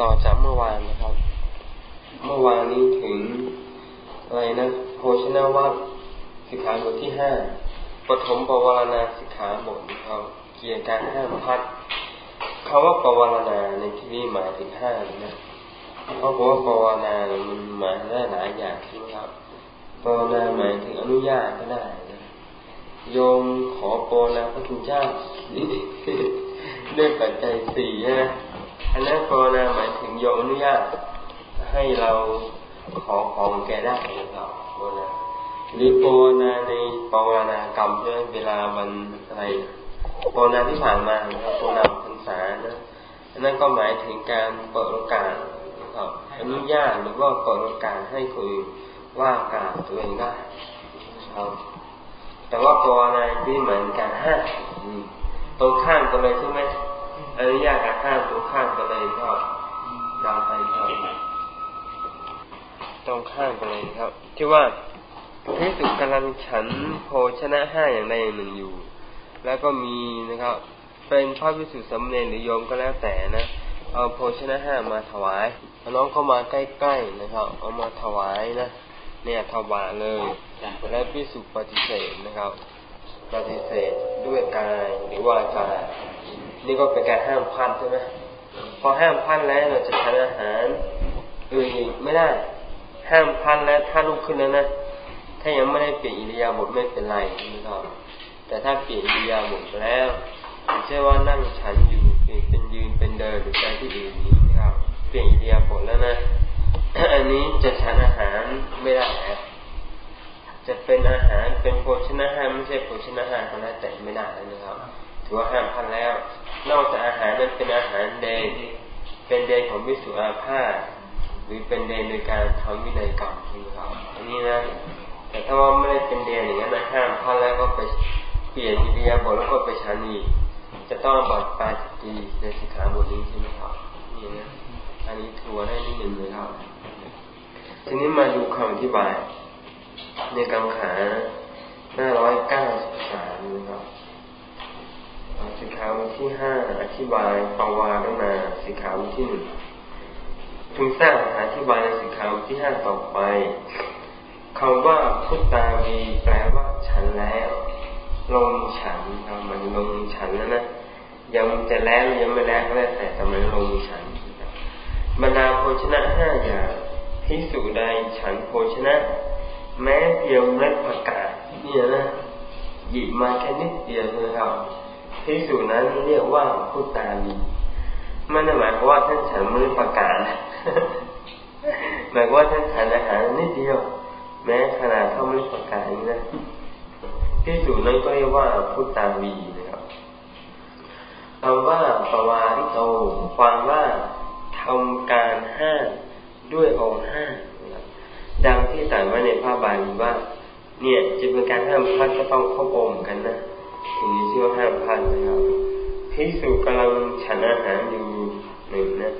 ต่อจากเมื่อวานนะครับ เมื่อวานนี้ถึงอะไรนะโภชนาวัตสิกขาบทที่ห้าปฐมปวารณาสิกขาบทครับเกี่ยวกับการห้ามพัดคาว่าปวารณาในที่นี้หมายถึงห้านะเพราะว่าปวารณามันหมายได้หลายอย่างใช่ไหมครับปวารณาหมายถึงอนุญาตก็ได้นะโยมขอปวารณาพระคุณเจ้าด้วยปัจจัยสี่นะ อันนั้นปวารณาหมายถึงโยมอนุญาตให้เราขอของแกได้นะครับปวารณาหรือปวารณาในปวารณากรรมเนี่ยเวลามันอะไรปวารณาที่ผ่านมานะครับปวารณาพรรษานะอันนั้นก็หมายถึงการเปิดโอกาสนะครับอนุญาตหรือว่าเปิดโอกาสให้คนอื่นว่ากล่าวตัวเองได้ครับแต่ว่าปวารณาที่เหมือนการห้ามตรงข้ามกันเลยใช่ไหม อนุญาตกับห้ามตรงข้ามกันเลยก็ดาวไปครับตรงข้ามกันเลยครับ ที่ว่าพิสุกำลังฉันโภชนะห้าอย่างใดอย่างหนึ่งอยู่ แล้วก็มีนะครับ เป็นพระพิสุสมเนรหรือโยมก็แล้วแต่นะเอาโภชนะห้ามาถวายน้องเข้ามาใกล้ๆนะครับ เอามาถวายนะเนี่ยถวายเลยและพิสุปฏิเสธนะครับ ปฏิเสธด้วยกายหรือว่ากาย นี่ก็เป็นการห้ามพันใช่ไหมพอห้ามพันแล้วเราจะทานอาหารอื่นอีกไม่ได้ ห้ามพันแล้วถ้าลุกขึ้นแล้วนะถ้ายังไม่ได้เปลี่ยนอิริยาบถไม่เป็นไรนะครับแต่ถ้าเปลี่ยนอิริยาบถแล้วไม่ใช่ว่านั่งฉันอยู่เปลี่ยนเป็นยืนเป็นเดินหรือไปที่อื่นนี้นะครับ เปลี่ยนอิริยาบถแล้วนะอันนี้จะฉันอาหารไม่ได้จะเป็นอาหารเป็นโภชนะห้ามไม่ใช่โภชนะห้ามก็แล้วแต่ไม่ได้นะครับ ถือว่าห้ามพันแล้ว นอกจากอาหารนั้นเป็นอาหารเดนเป็นเดนของวิสุอาภาหรือเป็นเดนโดยการทำวินัยกรรมนะครับอันนี้นะ แต่ถ้าว่าไม่ได้เป็นเดนอย่างนั้นนะห้ามพันแล้วก็ไปเปลี่ยนอิริยาบถแล้วก็ไปชานีจะต้องบัตรปาจิตีในสิกขาบทนี้ใช่ไหมครับนี่นะอันนี้ถือว่าได้นิดหนึ่งเลยครับทีนี้มาดูคำอธิบาย ในกังขาหน้าร้อยเก้าสิบสามนะครับ สิกขาบทที่ห้าอธิบายปาวารณาสิกขาบทที่หนึ่งพึงทราบอธิบายในสิกขาบทที่ห้าต่อไปคำว่าพุทตาวีแปลว่าฉันแล้วลงฉันมันลงฉันแล้วนะยังจะแล้วยังไม่แล้วก็แล้วแต่แต่มันลงฉันบรรดาโภชนะห้าอย่างพิสูจใดฉันโภชนะ แม้เพียงเล็ดประกาศเนี่ยนะหยิบมาแค่นิดเดียวนะครับ พิสูจนั้นเรียกว่าพุทตาวีม่ได้หมายความว่าท่านฉันม่ได้ประกาศหมายว่าท่านฉันอาหารนิดเดียว แม้ขนาดเขาไม่ประกาศนะที่สูนั้นก็เรียกว่าพุทธาวีนะครับคำว่าปวาริโตความว่าทำการห้าด้วยองค์ห้าดังที่แต่งไว้ในพระบาลีว่า เนี่ยจะเป็นการห้ามพัดก็ต้องเข้าโอมกันนะ ถึงนี้ชื่อว่าห้ามพัดนะครับพิสูกำลังฉันอาหารอยู่หนึ่งนะ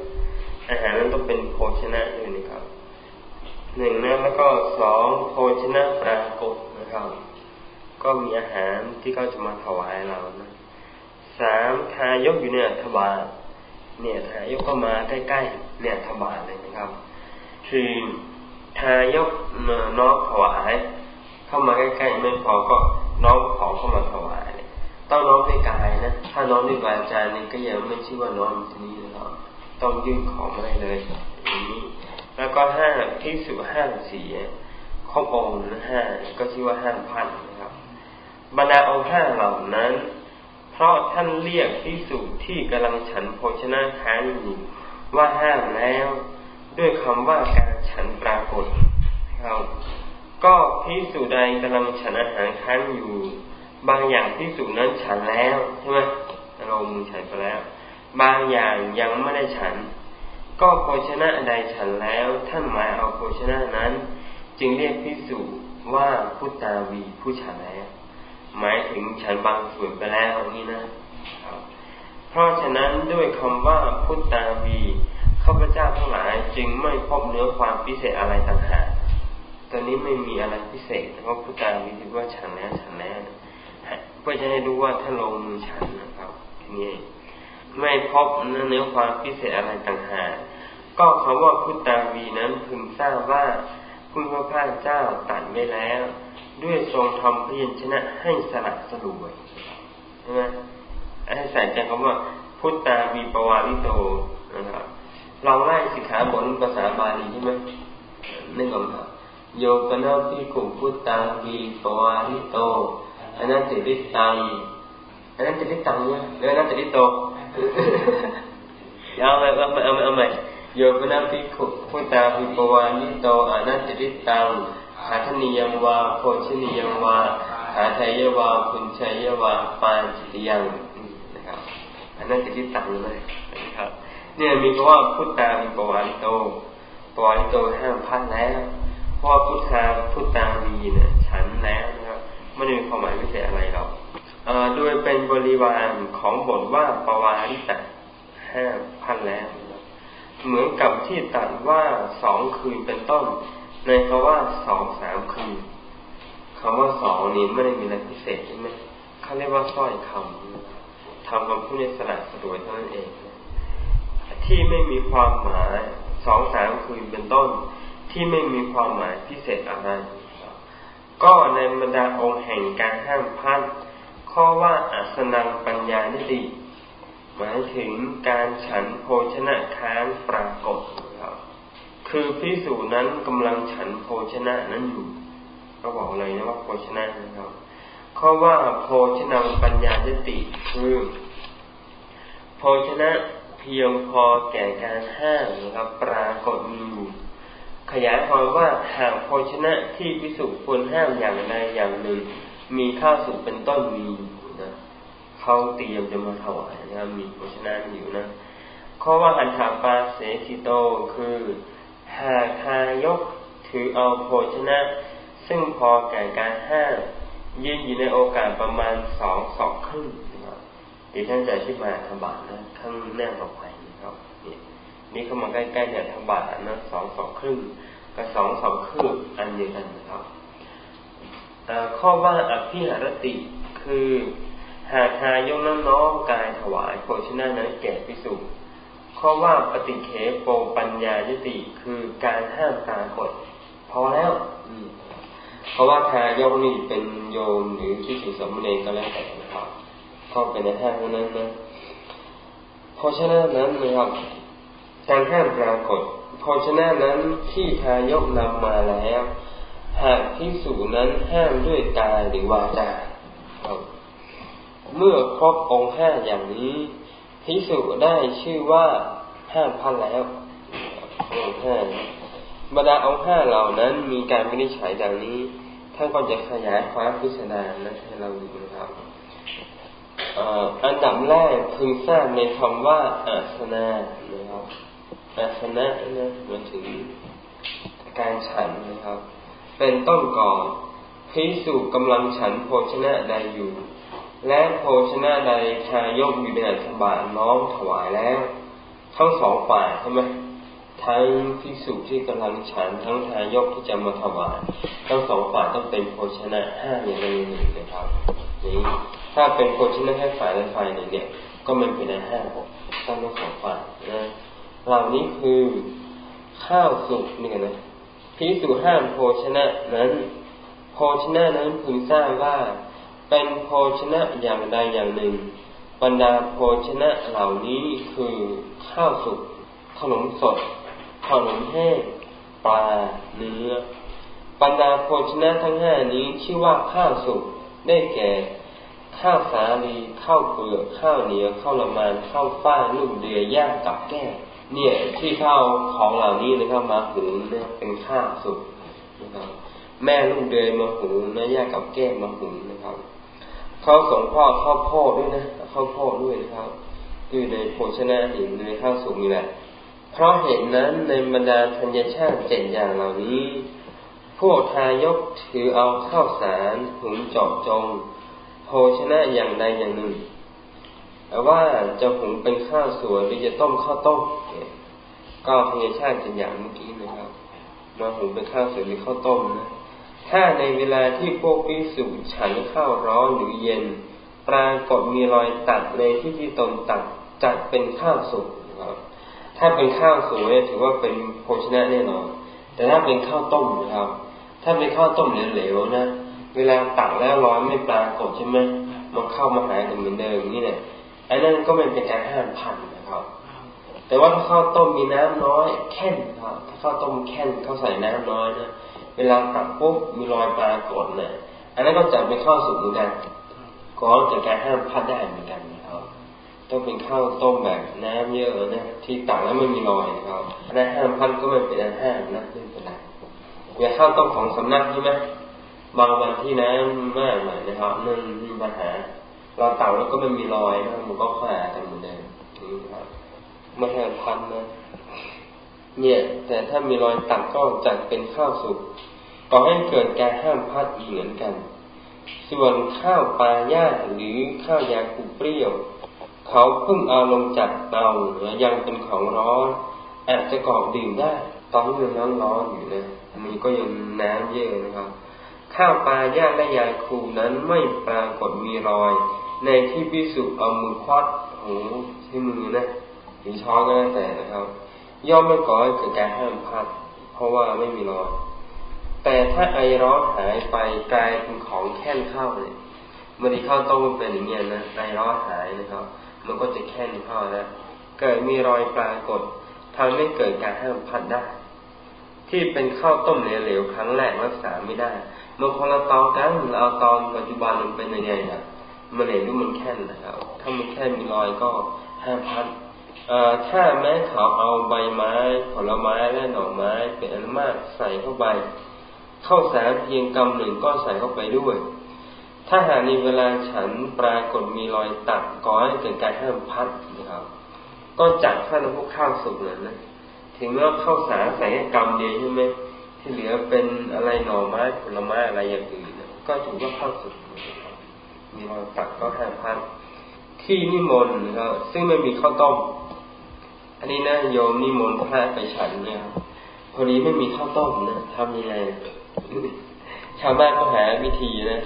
อาหารนั้นต้องเป็นโภชนะด้วยนะครับหนึ่งนะแล้วก็สองโภชนะปรากฏนะครับ ก็มีอาหารที่เขาจะมาถวายเรานะสามทายกอยู่เนี่ยถวายเนี่ยทายกก็มาใกล้ๆเนี่ยถวายเลยนะครับคือทายกน้องถวาย เข้ามาใกล้ๆไม่พอก็น้องของเข้ามาถวาย ต้องน้อมด้วยกายนะถ้าน้อมด้วยวาจานี่ก็ยังไม่ชื่อว่าน้อมที่นี้นะครับต้องยื่นของมาให้เลยอย่างนี้ แล้วก็ห้าพิสุห้าสี่ครบองค์นะห้าก็ชื่อว่าห้าพันนะครับบรรดาองค์ห้าเหล่านั้น เพราะท่านเรียกพิสุที่กำลังฉันโภชนะค้างอยู่ว่าห้ามแล้ว ด้วยคำว่าการฉันปรากฏครับก็พิสุใดกำลังฉันอาหารค้างอยู่ บางอย่างที่สุนั้นฉันแล้วใช่ไหมเรามือฉันไปแล้ว บางอย่างยังไม่ได้ฉัน ก็โภชนะใดฉันแล้ว ท่านหมายเอาโภชนะนั้น จึงเรียกพิสูจว่าพุทธาวีผู้ฉันแล้ว หมายถึงฉันบางส่วนไปแล้วนี่นะเพราะฉะนั้นด้วยคำว่าพุทธาวีข้าพเจ้าทั้งหลายจึงไม่พบเนื้อความพิเศษอะไรต่างหากตอนนี้ไม่มีอะไรพิเศษเพราะพุทธาวีคือว่าฉันแล้วฉันแล้ว เพื่อจะให้รู้ว่าท่าลงมือฉันนะครับทีนี้ไม่พบเนื้อความพิเศษอะไรต่างหากก็คำว่าพุทธาวีนั้นพึงทราบว่าคุณพระพาเจ้าตัดไว้แล้ว ด้วยทรงทำพยัญชนะให้สลักสลวยใช่ไหมให้ใส่ใจคำว่า พุทธาวีปวาริโตนะครับเราไล่สิกขาบทภาษาบาลีใช่ไหมนึกออกไหมโยกนาพิกุพุทธาวีปวาริโต อันนั้นติริตังอันนั้นติริตังเนี่ยหรืออันนั้นติริโตเอาไหมเอาไหมเอาไมเอาไหมโยกนาพิกุพุทธาวีปวาริโตอนนั้นติริตังหาธนิยังวาโคชนิยังวาหาไทยวาคุณชัยวาปานจิตยังนะครับอันนั้นติริตังเลยนะครับ เนี่ยมีคำว่าพุทธามีปวาริโตปวาริโตห้ามพัดแล้วเพราะพุทธาพุทธามีเนี่ยฉันแล้วนะ ไม่ได้มีความหมายพิเศษอะไรหรอกโดยเป็นบริวารของบทว่าปวาริตะห้าพัดแล้ว เหมือนกับที่ตัดว่าสองคืนเป็นต้น ในคำว่าสองสามคืนคำว่าสองนี้ไม่ได้มีอะไรพิเศษใช่ไหมเขาเรียกว่าสร้อยคำทำคำพูดในสระสะดวยเท่านั้นเอง ที่ไม่มีความหมายสองสามคืนเป็นต้น ที่ไม่มีความหมายพิเศษอะไร ก็ในบรรดาองค์แห่งการห้ามพันข้อว่าอัสนังปัญญานิติหมายถึงการฉันโภชนะค้างปรากฏครับคือพิสูจนั้นกำลังฉันโภชนะนั้นอยู่ ก็บอกเลยนะว่าโภชนะนะครับข้อว่าโภชนังปัญญานิติคือโภชนะเพียงพอแก่การห้ามนะครับ ปรากฏมีอยู่ ขยายความว่าหากโภชนะที่พิสุควรห้ามอย่างใดอย่างหนึ่ง มีข้าวสุกเป็นต้นมีนะเขาเตรียมจะมาถวายนะมีโภชนะอยู่นะข้อว่าหันถาปาเสสิโตคือ หากทายกถือเอาโภชนะ ซึ่งพอแก่การห้ามยืนอยู่ในโอกาสประมาณสองสองครึ่งเดี๋ยวท่านจะอธิบายธบาทนะข้างหน้าต่อไปนะครับนี่ นี่เข้ามาใกล้ๆเนี่ยธบาทนะสองสองครึ่งกับสองสองครึ่งอันเดียวกันนะครับข้อว่าอภิหารติคือหากทายกน้ำน้องกายถวายโภชนะนั้นแก่พิสุข้อว่าปฏิเคโปปัญญายติคือการห้ามปรากฏพอแล้วเพราะว่าทายกนี่เป็นโยมหรือที่สุสมเนก็แล้วแต่นะครับเข้าไปในห้างนั้นนะเพราะฉะนั้นนั้นนะครับ การห้ามปรากฏพราะฉะนั้นที่ทายกนำมาแล้ว หากพิสูจนั้นห้ามด้วยกายหรือวาจาเมื่อครบองค์ห้าอย่างนี้พิสูจได้ชื่อว่าห้ามพันแล้วองค์ห้าบรรดาองค์ห้าเหล่านั้นมีการวินิจฉัยดังนี้ท่านก็จะขยายความพิสดารนะให้เราดูนะครับอันดับแรกพึงทราบในคำว่าอาสนะนะครับ อาสนะนะมันถึงการฉันนะครับ เป็นต้นก่อนพิสูจกำลังฉันโภชนะใดอยู่ และโภชนะใดชายกอยู่ในอัฐบาทน้อมถวายแล้ว ทั้งสองฝ่ายใช่ไหมทั้งพิสูจที่กำลังฉันทั้งทายกที่จะมาถวายทั้งสองฝ่ายต้องเป็นโภชนะห้าอย่างใดหนึ่งนะครับนี้ถ้าเป็นโภชนะแค่ฝ่ายละฝ่ายหนึ่งเนี่ย ก็ไมันเป็นห้าหกต้องทั้งสองฝ่ายนะ เหล่านี้คือข้าวสุกเนี่ยนะพิสูจห้ามโภชนะนั้น โภชนะนั้นพึงทราบว่าเป็นโภชนะอย่างใดอย่างหนึ่ง บรรดาโภชนะเหล่านี้คือข้าวสุกขนมสดขนมแห้งปลาเนื้อ บรรดาโภชนะทั้งห้านี้ชื่อว่าข้าวสุกได้แก่ ข้าวสาลีข้าวเปลือกข้าวเหนียวข้าวละมานข้าวฝ้าลูกเดือยย่างกับแก้ เนี่ยที่ข้าวของเหล่านี้นะครับมาหุงเนี่ยเป็นข้าวสุกนะครับแม่ลูกเดือยมาหุงนะย่ากับแก้มาหุงนะครับข้าวสงพ่อข้าวพ่อด้วยนะข้าวพ่อด้วยนะครับคือในโภชนะหินในข้าวสุกนี่แหละเพราะเหตุนั้นในบรรดาธัญชาติเจ็ดอย่างเหล่านี้ พวกทายกถือเอาข้าวสารหุงจอบจงโภชนะอย่างใดอย่างหนึ่ง ว่าจะหุงเป็นข้าวสวยหรือจะต้มข้าวต้มก็ธรรมชาติจะอย่างเมื่อกี้นะครับ มาหุงเป็นข้าวสวยหรือข้าวต้มนะถ้าในเวลาที่พวกพิสุฉันข้าวร้อนหรือเย็น ปรากฏมีรอยตัดในที่ที่ตนตัดจัดเป็นข้าวสุกนะครับถ้าเป็นข้าวสวยถือว่าเป็นโภชนะแน่นอน แต่ถ้าเป็นข้าวต้มนะครับ ถ้าเป็นข้าวต้มเหลวๆนะ เวลาตักแล้วร้อนไม่ปรากฏใช่ไหมมันเข้ามาหายเหมือนเดิมนี่เนี่ย ไอ้นั่นก็ไม่เป็นการห้ามพันนะครับ แต่ว่าถ้าข้าวต้มมีน้ำน้อยแค่นครับถ้าข้าวต้มแค่นเขาใส่น้ำน้อยนะเวลาตักปุ๊บมีรอยปรากฏเนี่ยอันนั้นก็จะเป็นข้าวสุกเหมือนกันก็จะการห้ามพัดได้เหมือนกันนะครับต้องเป็นข้าวต้มแบบน้ำเยอะนะที่ตักแล้วไม่มีรอยนะครับอันนั้นห้ามพัดก็ไม่เป็นอันห้ามนะไม่เป็นไรอย่างข้าวต้มของสำนักใช่ไหมบางวันที่น้ำมากหน่อยนะครับนั่นมีปัญหา เราเต่าแล้วก็ไม่มีรอยนะมันก็ขวากันเหมือนเดิมนี่ครับไม่ใช่พันนะเนี่ย แต่ถ้ามีรอยตัดก็จัดเป็นข้าวสุกก่อให้เกิดการห้ามพัดอีกเหมือนกัน ส่วนข้าวปลาย่าหรือข้าวยาคูเปรี้ยว เขาเพิ่งเอาลงจากเตาหรือยังเป็นของร้อนอาจจะกรอบดื่มได้ตอนที่มันร้อนร้อนอยู่นะมันก็ยังน้ำเยอะนะครับ ข้าวปลาย่าและยาคูนั้นไม่ปรากฏมีรอย ในที่พิสุเอามือควัดหูที่มือนะหรือช้อนก็แล้วแต่นะครับ ย่อมไม่ก่อให้เกิดการห้ามพัดเพราะว่าไม่มีรอยแต่ถ้าไอร้อนหายไปกลายเป็นของแค้นข้าวเลยมันที่ข้าวต้มเป็นอย่างเงี้ยนะไอร้อนหายนะครับ มันก็จะแค้นข้าวแล้วเกิดมีรอยปรากฏทำให้เกิดการห้ามพัดได้ ที่เป็นข้าวต้มเหลวๆครั้งแรกรักษาไม่ได้เมื่อพอเราตอนกันเราตอนปัจจุบันมันเป็นยังไงนะ มันเหลวหรือมันแค้นนะครับ ถ้ามันแค่มีรอยก็ห้ามพัดถ้าแม้เขาเอาใบไม้ ผลไม้และหน่อไม้เป็นอันมากใส่เข้าไปเข้าสารเพียงกำหนึ่งก็ใส่เข้าไปด้วย ถ้าหากในเวลาฉันปรากฏมีรอยตัดก่อให้เกิดการห้ามพัดนะครับ ก็จัดข้าวพวกข้าวสุกเลยนะถึงแม้ว่าข้าวสารใส่แค่กำเดียวใช่ไหมที่เหลือเป็นอะไรหน่อไม้ผลไม้อะไรอย่างอื่นก็ถือว่าข้าวสุก มีรอยตัดก็ห้ามพัดที่นิมนต์นะครับซึ่งไม่มีข้าวต้ม อันนี้นะโยมนิมนต์พระไปฉันเนี่ยพอดีไม่มีข้าวต้มนะทำยังไงชาวบ้านก็หาวิธีนะ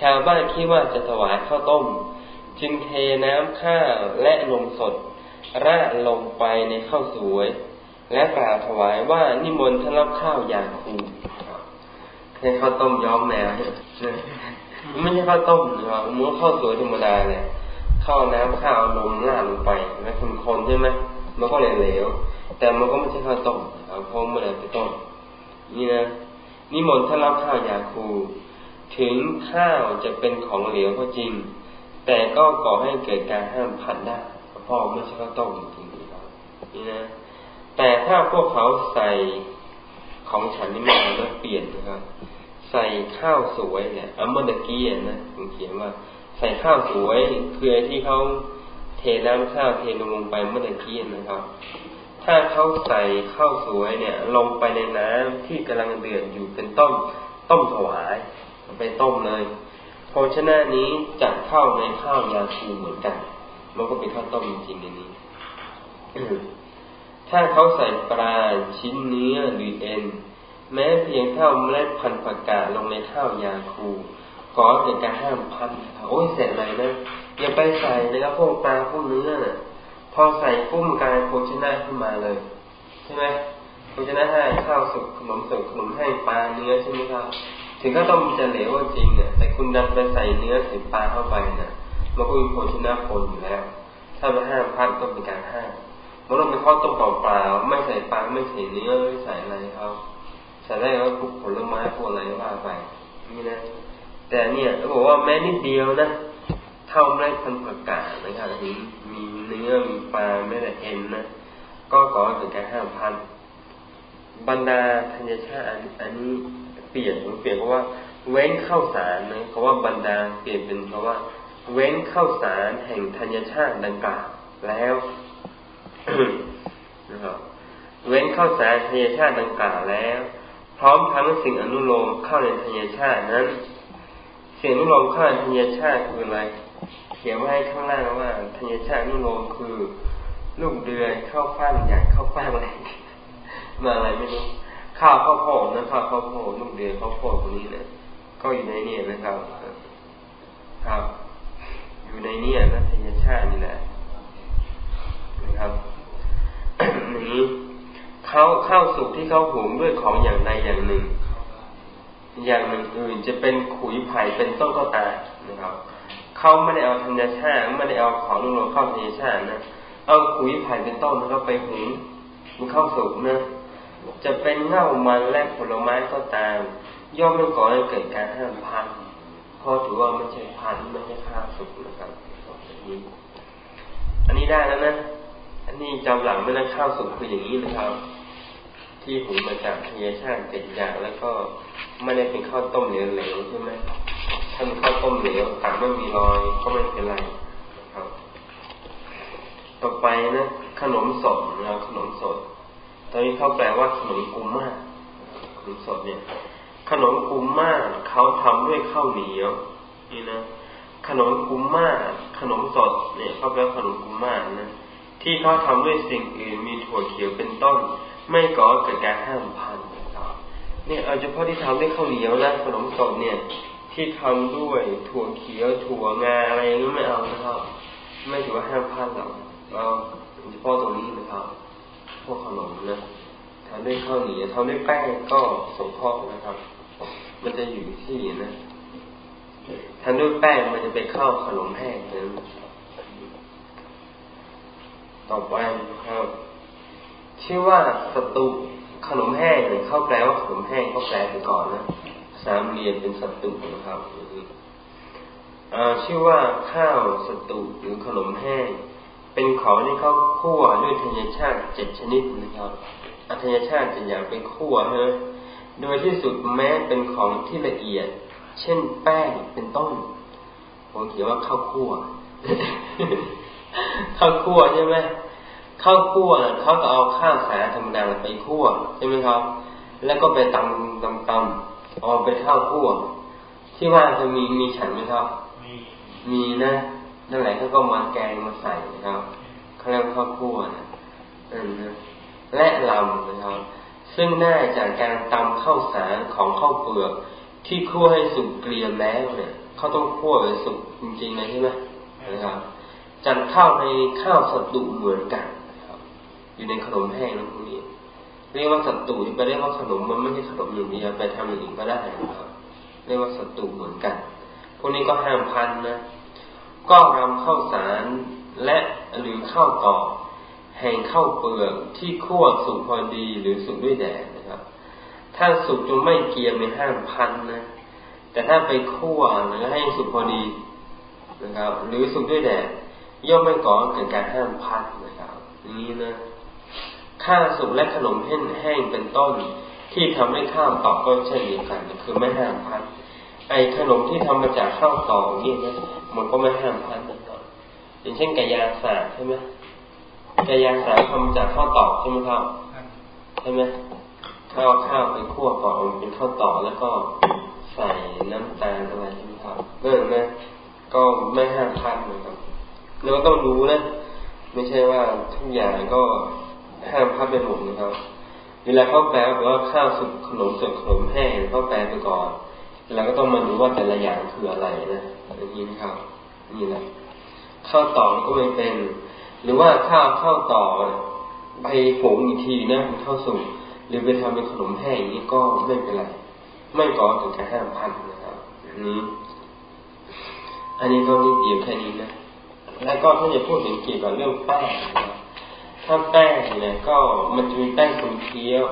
ชาวบ้านคิดว่าจะถวายข้าวต้ม จึงเทน้ำข้าวและนมสด ราดลงไปในข้าวสวย และกล่าวถวายว่านิมนต์ท่านรับข้าวอย่างคูให้ข้าวต้มย้อมแมว ไม่ใช่ข้าวต้มนะครับมันข้าวสวยธรรมดาเลยข้าวน้ำข้าวนมราดลงไปแล้วคนใช่ไหมมันก็เหลวๆแต่มันก็ไม่ใช่ข้าวต้มเพราะไม่ได้ไปต้มนี่นะนิมนต์ท่านรับข้าวยาคู ถึงข้าวจะเป็นของเหลวก็จริง แต่ก็ก่อให้เกิดการห้ามผันได้เพราะไม่ใช่ข้าวต้มจริงๆครับนี่นะแต่ถ้าพวกเขาใส่ของฉันนี่มาแล้วเปลี่ยนนะครับ ใส่ข้าวสวยเนี่ยอัมเมอร์กี้นะผมเขียนว่า ใส่ข้าวสวยคือไอ้ที่เขาเทน้ำข้าวเทลงไปเมื่อกี้นะครับ ถ้าเขาใส่ข้าวสวยเนี่ย ลงไปในน้ำที่กำลังเดือดอยู่เป็นต้มต้มถวายไปต้มเลยโภชนะนี้จัดเข้าในข้าวยาคูเหมือนกัน มันก็เป็นข้าวต้มจริงๆในนี้ถ้าเขาใส่ปลาชิ้นเนื้อหรือเอ็น แม้เพียงเท่าเมล็ดพันธุ์ผักกาดลงในข้าวยาคูก็เกิดการห้ามพันค่ะโอ้ยเสร็จเลยนะอย่าไปใส่นะครับพวกปลาพวกเนื้อน่ะพอใส่กุ้มกลายโภชนะขึ้นมาเลย ใช่ไหมโภชนะให้ข้าวสุกขนมสุกขนมให้ปลาเนื้อใช่ไหมครับ ถึงก็ต้องจะเหลวจริงเนี่ยแต่คุณดันไปใส่เนื้อใส่ปลาเข้าไปนี่ยมันก็มีโภชนะผลอยู่แล้ว ถ้ามาห้ามพัดก็เป็นการห้ามมันต้องเป็นข้อต้มเปล่าๆไม่ใส่ปลาไม่ใส่เนื้อไม่ใส่อะไรเขา ใส่ได้ก็พวกผลไม้พวกอะไรว่าไปนี่นะ แต่เนี่ยเขาบอกว่าแม้นิดเดียวนะเท่าไรพันผักกาดนะครับถึงมีเนื้อมีปลาไม่แต่เอ็นนะก็ก่อถึงการห้ามพันบรรดาธัญชาติอันนี้เปลี่ยนผมเปลี่ยนเพราะว่า เว้นข้าวสารนะเพราะว่าบรรดาเปลี่ยนเป็นเพราะว่า เว้นข้าวสารแห่งธัญชาติดังกล่าวแล้วนะครับเว้นข้าวสารธัญชาติดังกล่าวแล้ว ร้อมทั้งสิ่งอนุโลมเข้าในธัญชาตินั้น สิ่งอนุโลมเข้าในธัญชาติคืออะไร เขียนไว้ข้างล่างว่าธัญชาตินิโรมคือลูกเดือยข้าวฟ่างอย่างข้าวฟ่างอะไรมาอะไรไม่รู้ข้าวข้าวโพดนะข้าวข้าวโพดลูกเดือยข้าวโพดตรงนี้นะก็อยู่ในนี่นะครับครับ อยู่ในนี่นะธัญชาตินี่แหละนะครับนนี้ เขาข้าวสุกที่เขาหุงด้วยของอย่างใดอย่างหนึ่ง อย่างหนึ่งอื่นจะเป็นขุยไผ่เป็นต้นก็ตามนะครับเขาไม่ได้เอาธัญชาติไม่ได้เอาของนุ่งเข้าธัญชาตินะเอาขุยไผ่เป็นต้นนะครับไปหุงมันข้าวสุกนะจะเป็นเง่ามันและผลไม้ก็ตาม ย่อมไม่ก่อให้เกิดการห้ามพันเพราะถือว่าไม่ใช่พันไม่ใช่ข้าวสุกนะครับอันนี้ได้แล้วนะอันนี้จำหลังไม่นะข้าวสุกคืออย่างนี้นะครับ ที่หุงมาจากธรรมชาติเป็นอย่างแล้วก็ไม่ได้เป็นข้าวต้มเหลวๆใช่ไหมถ้าเป็นข้าวต้มเหลวต่างไม่มีรอยก็ไม่เป็นไรครับ ต่อไปนะขนมสดนะขนมสด ตอนนี้เขาแปลว่าขนมกุมมาขนมสดเนี่ย ขนมกุมมาเขาทำด้วยข้าวเหนียวนี่นะขนมกุมมาขนมสดเนี่ยเขาแปลขนมกุมมานะที่เขาทำด้วยสิ่งอื่นมีถั่วเขียวเป็นต้น ไม่ก่อเกิดการห้ามพันเนี่ยเอาเฉพาะที่ทำด้วยข้าวเหนียวนะขนมสดเนี่ย ที่ทำด้วยถั่วเขียวถั่วงาอะไรนี้ไม่เอานะครับ ไม่ถือว่าห้ามพันหรอกเราเฉพาะตรงนี้นะครับพวกขนมนะทำด้วยข้าวเหนียวทำด้วยแป้งก็สมพอนะครับ มันจะอยู่ที่นะทำด้วยแป้งมันจะเป็นข้าขนมแห้งนะต่อไปครับ ชื่อว่าสตุขนมแห้งเนี่ยเขาแปลว่าขนมแห้งเขาแปลไปก่อนนะสามเรียนเป็นสตุนะครับชื่อว่าข้าวสตุหรือขนมแห้ง เป็นของที่เขาคั่วด้วยธัญชาติเจ็ดชนิดนะครับอัธยชาติจะอย่างเป็นคั่วใช่ไหมโดยที่สุดแม้เป็นของที่ละเอียด เช่นแป้งเป็นต้นผมเขียนว่าข้าวคั่วข้าวคั่วใช่ไหม ข้าวคั่วเขาก็เอาข้าวสาธรรมดาไปคั่วใช่ไหมครับ แล้วก็ไปตำตำตำเอาไปข้าวคั่ว ที่ว่าจะมีมีฉันไหมครับ มีมีนะนั่นแหละเขาก็มาแกงมาใส่นะครับเขาเรียกข้าวคั่วนะอืมนะและลำนะครับ ซึ่งได้จากการตำข้าวสารของข้าวเปลือกที่คั่วให้สุกเกลียมแล้วเนี่ยเขาต้องคั่วให้สุกจริงๆเลยใช่ไหมนะครับจัดข้าวในข้าวสตุเหมือนกันครับ อยู่ในขนมแห้งนะพวกนี้เรียกว่าสตุไปเรียกว่าขนมมันไม่ใช่ขนมอย่างเดียวไปทำอย่างอื่นก็ได้นะครับเรียกว่าสตุเหมือนกันพวกนี้ก็ห้ามพันนะก็รำข้าวสารและหรือข้าวตอกแห่งข้าวเปลือกที่คั่วสุกพอดีหรือสุกด้วยแดดนะครับ ถ้าสุกจนไม่เกียมในห้ามพันนะแต่ถ้าไปคั่วหรือให้สุกพอดีนะครับ หรือสุกด้วยแดดย่อมไม่ก่อเกิดการห้ามพัดนะครับนี้นะ ข้าวสุกและขนมแห้งแห้งเป็นต้น ที่ทำให้ข้าวตอกก็เช่นเดียวกันคือไม่ห้ามพัดไอขนมที่ทำมาจากข้าวตอกนี่นะมันก็ไม่ห้ามพัดนะครับอย่างเช่นไก่ยางสาใช่ไหมไก่ยางสาทำจากข้าวตอกใช่ไหมครับใช่ไหมข้าวข้าวไปคั่วก่อนเป็นข้าวตอกแล้วก็ใส่น้ำตาลอะไรใช่ไหมครับเนื่องนะก็ไม่ห้ามพัดนะครับเราต้องรู้นะไม่ใช่ว่าทุกอย่างก็ ห้ามพับไปหมดนะครับ เวลาเขาแปลว่าข้าวสุกขนมสดขนมแห้งเขาแปลไปก่อนเราก็ต้องมาดูว่าแต่ละอย่างคืออะไรนะอย่างนี้นะครับนี่แหละข้าวต่อก็ไม่เป็น หรือว่าข้าวข้าวต่อไปผงอีกทีนะข้าวสุกหรือไปทำเป็นขนมแห้งนี้ก็ไม่เป็นไร ไม่ก่อถึงการห้ามพันนะครับอันนี้อันนี้ก็นิดเดียวแค่นี้นะแล้วก็ถ้าจะพูดถึงเกี่ยวกับเรื่องแป้ง ถ้าแป้งเนี่ยก็มันจะมีแป้งขนมเคี้ยว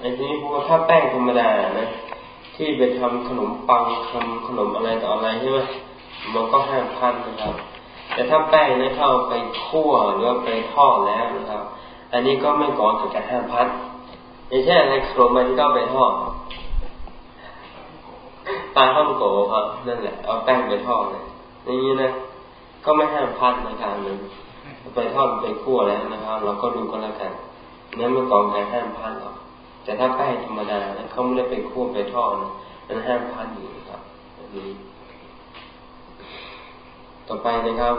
ในนี้พูดว่าถ้าแป้งธรรมดานะที่ไปทำขนมปังทำขนมอะไรต่ออะไรใช่ไหมมันก็ห้ามพันนะครับ แต่ถ้าแป้งนี่เข้าไปคั่วหรือว่าไปทอดแล้วนะครับ อันนี้ก็ไม่ก่อเกิดการห้ามพันอย่างเช่นในขนมมันก็ไปทอดปลาท่องโกครับนั่นแหละเอาแป้งไปทอดเลยอย่างนี้นะก็ไม่ห้ามพัดนะครับหนึ่ง ไปทอดไปคั่วแล้วนะครับ เราก็ดูก็แล้วกันนั้นเมื่อก่อนใครห้ามพัดหรอกแต่ถ้าแป้งธรรมดานะเขาไม่ได้ไปคั่วไปทอดนั้นห้ามพัดอยู่ครับอันนี้ ต่อไปนะครับ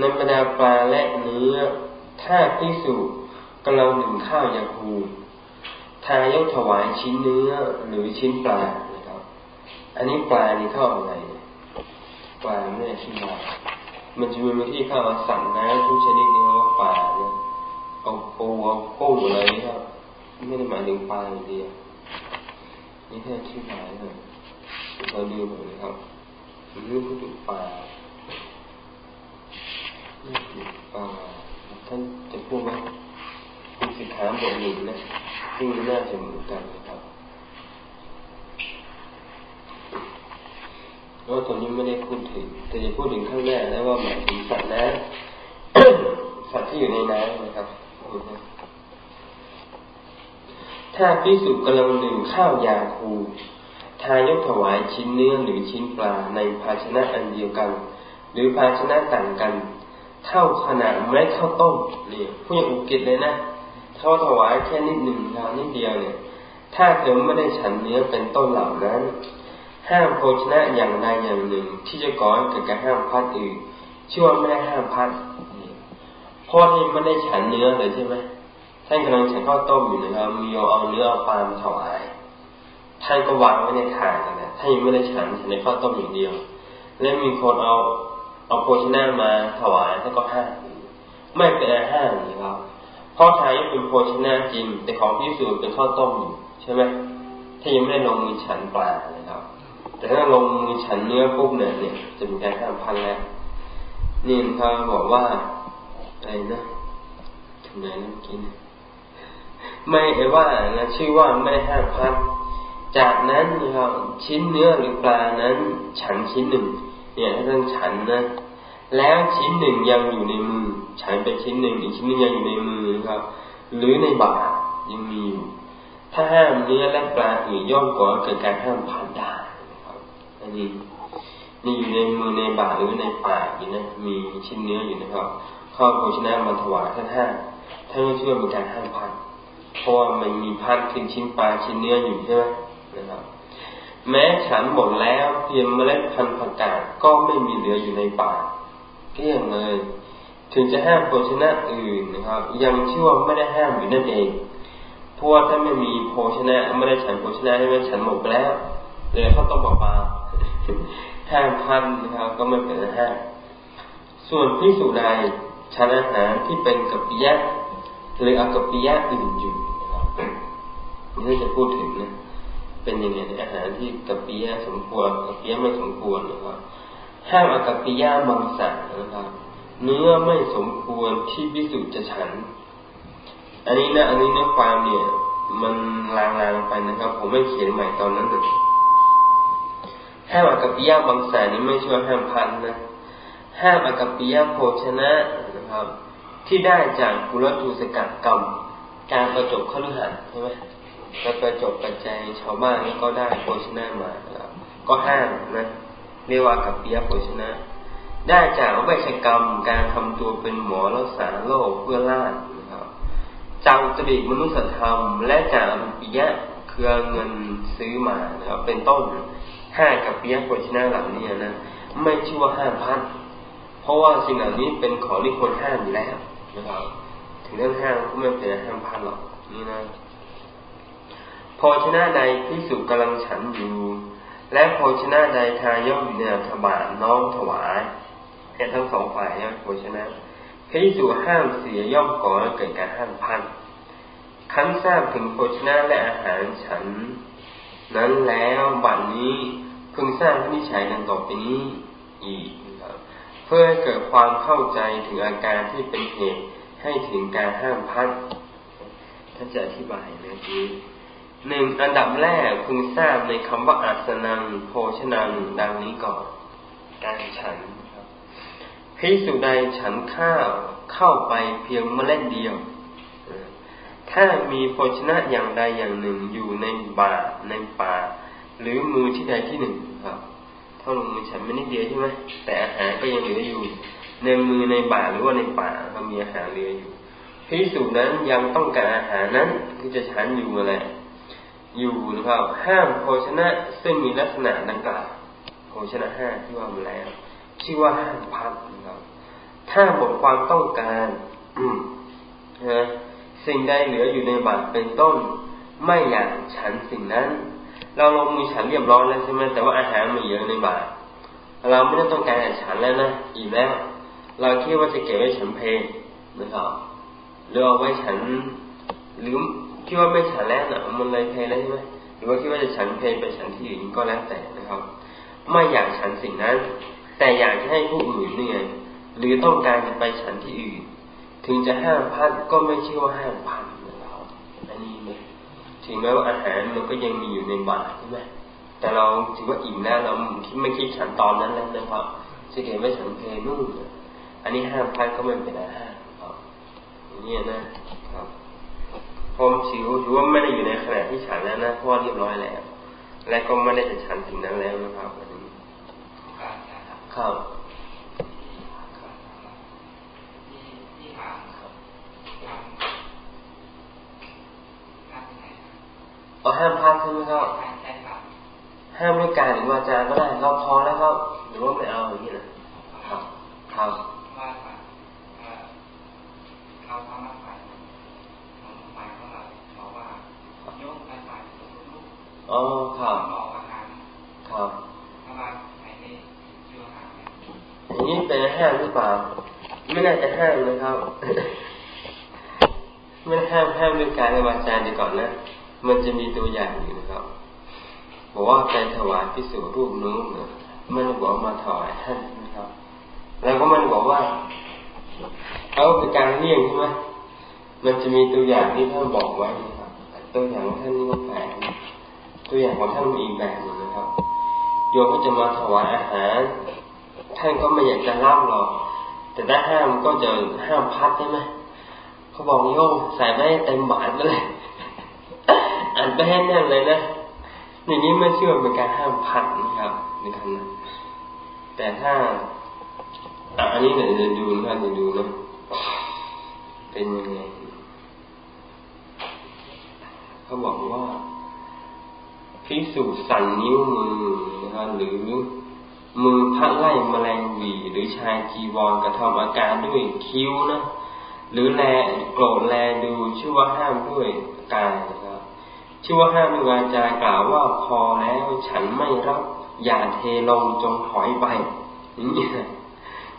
น้ำบรรดาปลาและเนื้อถ้าพิสูจกำลังหนึ่งข้าวยาคูทายกถวายชิ้นเนื้อหรือชิ้นปลานะครับ อันนี้ปลานี่เข้าอะไรปลาไม่ได้ชิ้นปลา มันจะมีที่เข้าวสัตว์น้ำทุกชนิดเนี้ว่าปลาเนี่ยเอาปูเอากุ้งอะไรนี่ครับไม่ได้หมายถึงปลาอย่างเดียวนี่แค่ที่หมายเลยเราดูหน่อยครับเรื่องพูดถึงปลาเรื่องถึงปลาท่านจะพูดว่าเป็นสิขาบทหนึ่งนะซึ่งน่าจะเหมือนกันนะครับ ว่าตอนนี้ไม่ได้พูดถึง แต่จะพูดถึงข้างหน้าแล้วว่าหมายถึงสัตว์นะสัตว์ที่อยู่ในน้ำนะครับถ้าพิสุกำลังหนึ่งข้าวยาคู ทายกถวายชิ้นเนื้อหรือชิ้นปลาในภาชนะอันเดียวกัน หรือภาชนะต่างกัน เท่าขนาดเมล็ดข้าวต้มเนี่ผู้ยังอุกิจเลยนะเท่าถวายแค่นิดหนึ่งคราวนิดเดียวเนี่ย ถ้าเธอไม่ได้ฉันเนื้อเป็นต้นเหล่านั้น ห้ามโภชนะอย่างใดอย่างหนึ่ง ที่จะก่อให้เกิดการห้ามพัดอื่นชื่อว่าไม่ได้ห้ามพัดพ่อที่ไม่ได้ฉันเนื้อเลยใช่ไหมท่านกำลังฉันข้าวต้มอยู่นะครับมีเอาเนื้อเอาปลามาถวายท่านก็วางไว้ในถาดนะท่านยังไม่ได้ฉันฉันในข้าวต้มอย่างเดียว แล้วมีคนเอาเอาโภชนะมาถวายท่านก็ห้ามไม่เป็นอาห้ามนะครับเพราะทายเป็นโภชนะจริงแต่ของพิสูจน์เป็นข้าวต้มอยู่ใช่ไหมถ้านยังไม่ได้ลงมือฉันปลา แต่ถ้าลงมือฉันเนื้อปุ๊บเนี่ยเนี่ยจะมีการห้ามพันแล้วนี่เขาบอกว่าอะไรนะถึงไหนแล้วกินไม่ไอ้ว่านะชื่อว่าไม่ได้ห้ามพันจากนั้นนะครับชิ้นเนื้อหรือปลานั้น ฉันชิ้นหนึ่ง เนี่ยถ้าต้องฉันนะแล้วชิ้นหนึ่งยังอยู่ในมือ ฉันเป็นชิ้นหนึ่งอีกชิ้นหนึ่งยังอยู่ในมือครับ หรือในบาตยังมีอยู่ถ้าห้ามเนื้อและปลาอื่นย่อมก่อเกิดการห้ามพันได้ นะครับอันนี้นี่อยู่ในมือในบาหรือในปากอยู่นะมีชิ้นเนื้ออยู่นะครับข้าวโภชนะมาถวายท่านห้าท่านก็เชื่อมีการห้ามพันเพราะว่ามันมีพันคือชิ้นปลาชิ้นเนื้ออยู่ใช่ไหมนะครับ แม้ฉันหมดแล้วเพียงเมล็ดพันธุ์ผักกาดก็ไม่มีเหลืออยู่ในปากเกลี้ยงเลย ถึงจะห้ามโภชนะอื่นนะครับ ยังชื่อว่าไม่ได้ห้ามอยู่นั่นเองเพราะว่าถ้าไม่มีโภชนะไม่ได้ฉันโภชนะใช่ไหมฉันหมดแล้วเลยเขาต้องบอกปลา ห้ามพันนะครับ ก็ไม่เป็นห้ามส่วนพิสูจใดฉันอาหารที่เป็นกัปปิยะหรืออกัปปิยะอื่นอยู่นะครับนี่จะพูดถึงนะเป็นยังไงอาหารที่กัปปิยะสมควรกัปปิยะไม่สมควรนะครับห้ามอกัปปิยะมังสะนะครับ เนื้อไม่สมควรที่พิสูจจะฉัน อันนี้นะอันนี้เนื้อความเนี่ย มันลางๆไปนะครับ ผมไม่เขียนใหม่ตอนนั้นเลย ห้ามอากัปปิยะมังแสะนี่ไม่ช่วยห้ามพันนะห้ามอากัปปิยะโภชนะนะครับ ที่ได้จากกุลทูสกัดกรรมการประจบขลุหันใช่ไหมการประจบปัจจัยชาวบ้านนี่ก็ได้โภชนะมาครับก็ห้ามนะเรียกว่ากัปปิยะโภชนะ ได้จากวิชกรรมการทำตัวเป็นหมอรักษาโรคเพื่อล่านะครับจำจริตมนุษยธรรม และจากรุปิยะเครือเงินซื้อมานะครับเป็นต้น ห้ากับปิยะโภชนะเหล่านี้นะไม่ชื่อว่าห้าพันราะว่าสิ่งเหล่านี้เป็นของที่ควรห้ามอยู่แล้วนะครับถึงนั้นห้ามก็ไม่เป็นห้ามพันหรอกนี่นะพอชนะใดพิสุกำลังฉันอยู่ และพอชนะใดทายกอยู่ในอัฐบาทน้อมถวายแค่ทั้งสองฝ่ายเนี่ยพอชนะพิสุห้ามเสียย่อมก่อแล้วเกิดการห้ามพันคั้นทราบถึงโภชนะและอาหารฉัน นั้นแล้วบัดนี้พึงสร้างที่นิฉัยดังต่อไปนี้อีกเพื่อให้เกิดความเข้าใจถึงอาการที่เป็นเหตุให้ถึงการห้ามพัดท่านจะอธิบายนะทีหนึ่งอันดับแรกพึงทราบในคำว่าอาสนังโภชนังดังนี้ก่อน การฉันพิสุใดฉันข้าวเข้าไปเพียงเมล็ดเดียว ถ้ามีโภชนะอย่างใดอย่างหนึ่งอยู่ในบาในป่า หรือมือที่ใดที่หนึ่งครับเข้าลงมือฉันไม่นิดเดียวใช่ไหมแต่อาหารก็ยังเหลืออยู่ ในมือในบาหรือว่าในป่าก็มีอาหารเหลืออยู่พิสูจนั้นยังต้องการอาหารนั้นคือจะฉันอยู่อะไรอยู่นะครับห้ามโภชนะซึ่งมีลักษณะดังกล่าวโภชนะห้าที่ว่ามาแล้วชื่อว่าห้ามพัดนะครับถ้าหมดความต้องการนะ สิ่งใดเหลืออยู่ในบาตรเป็นต้น ไม่อยากฉันสิ่งนั้น เราลงมือฉันเรียบร้อยแล้วใช่ไหมแต่ว่าอาหารมันเยอะในบาตรเราไม่ได้ต้องการฉันแล้วนะอีกแล้วเราคิดว่าจะเก็บไว้ฉันเพลนะครับหรือเอาไว้ฉันหรือคิดว่าไม่ฉันแล้วนะมันเลยเพลแล้วใช่ไหมหรือว่าคิดว่าจะฉันเพลไปฉันที่อื่นก็แล้วแต่นะครับ ไม่อยากฉันสิ่งนั้น แต่อยากให้ผู้อื่นเนี่ยหรือต้องการจะไปฉันที่อื่น ถึงจะห้ามพัดก็ไม่ชื่อว่าห้ามพัดนะครับอันนี้นะถึงแม้ว่าอาหารมันก็ยังมีอยู่ในบาตรใช่ไหมแต่เราถือว่าอิ่มแล้วเราคิดไม่คิดฉันตอนนั้นแล้วนะครับจะเก็บไว้ฉันเพนู่นอันนี้ห้ามพัดก็ไม่เป็นอาหารครับอย่างนี้นะครับพรมชิวถือว่าไม่ได้อยู่ในขณะที่ฉันแล้วนะเพราะว่าเรียบร้อยแล้ว และก็ไม่ได้จะฉันสิ่งนั้นแล้วนะครับอันนี้ครับ เอาห้ามพักใช่ไหมครับห้ามด้วยการหรือว่าจาก็ได้เราพอแล้วครับหรือว่าไม่เอาอย่างนี้นะครับครับเราทำมาฝ่ายฝ่ายของเราบอกว่าโยมไปฝ่ายลูกอ๋อครับครับอย่างนี้เป็นห้ามหรือเปล่า ไม่น่าจะห้ามนะครับ ไม่ห้ามห้ามด้วยการในวาจาดีก่อนนะ มันจะมีตัวอย่างอยู่นะครับบอกว่าการถวายพิสูรรูปนู้นนะมันบอกมาถวายท่านนะครับ แล้วก็มันบอกว่าเอาเป็นการเลี่ยงใช่ไหมมันจะมีตัวอย่างที่ท่านบอกไว้นะครับตัวอย่างท่านนี่ก็แปลกตัวอย่างของท่านมีอีกแบบหนึ่งนะครับ โยมก็จะมาถวายอาหาร ท่านก็ไม่อยากจะรับหรอกแต่ถ้าห้ามก็จะห้ามพัดใช่ไหมเขาบอกโยมใส่ไปเต็มบาทเลย อ่านไปให้แน่นเลยนะอย่างนี้ไม่เชื่อเป็นการห้ามพัดนะครับในคำนั้นแต่ถ้าอันนี้เดี๋ยวจะดูนะเดี๋ยวดูนะเป็นยังไงเขาบอกว่าพิสูจสั่นนิ้วมือนะครับหรือมือพัดไล่แมลงวีหรือชายจีวรกระทำอาการด้วยคิ้วนะหรือแลโกรธแลดูชื่อว่าห้ามด้วยกายนะครับ ชื่อว่าห้ามวาจากล่าวว่าพอแล้วฉันไม่รับอย่าเทลงจงถอยไปอย่างนี้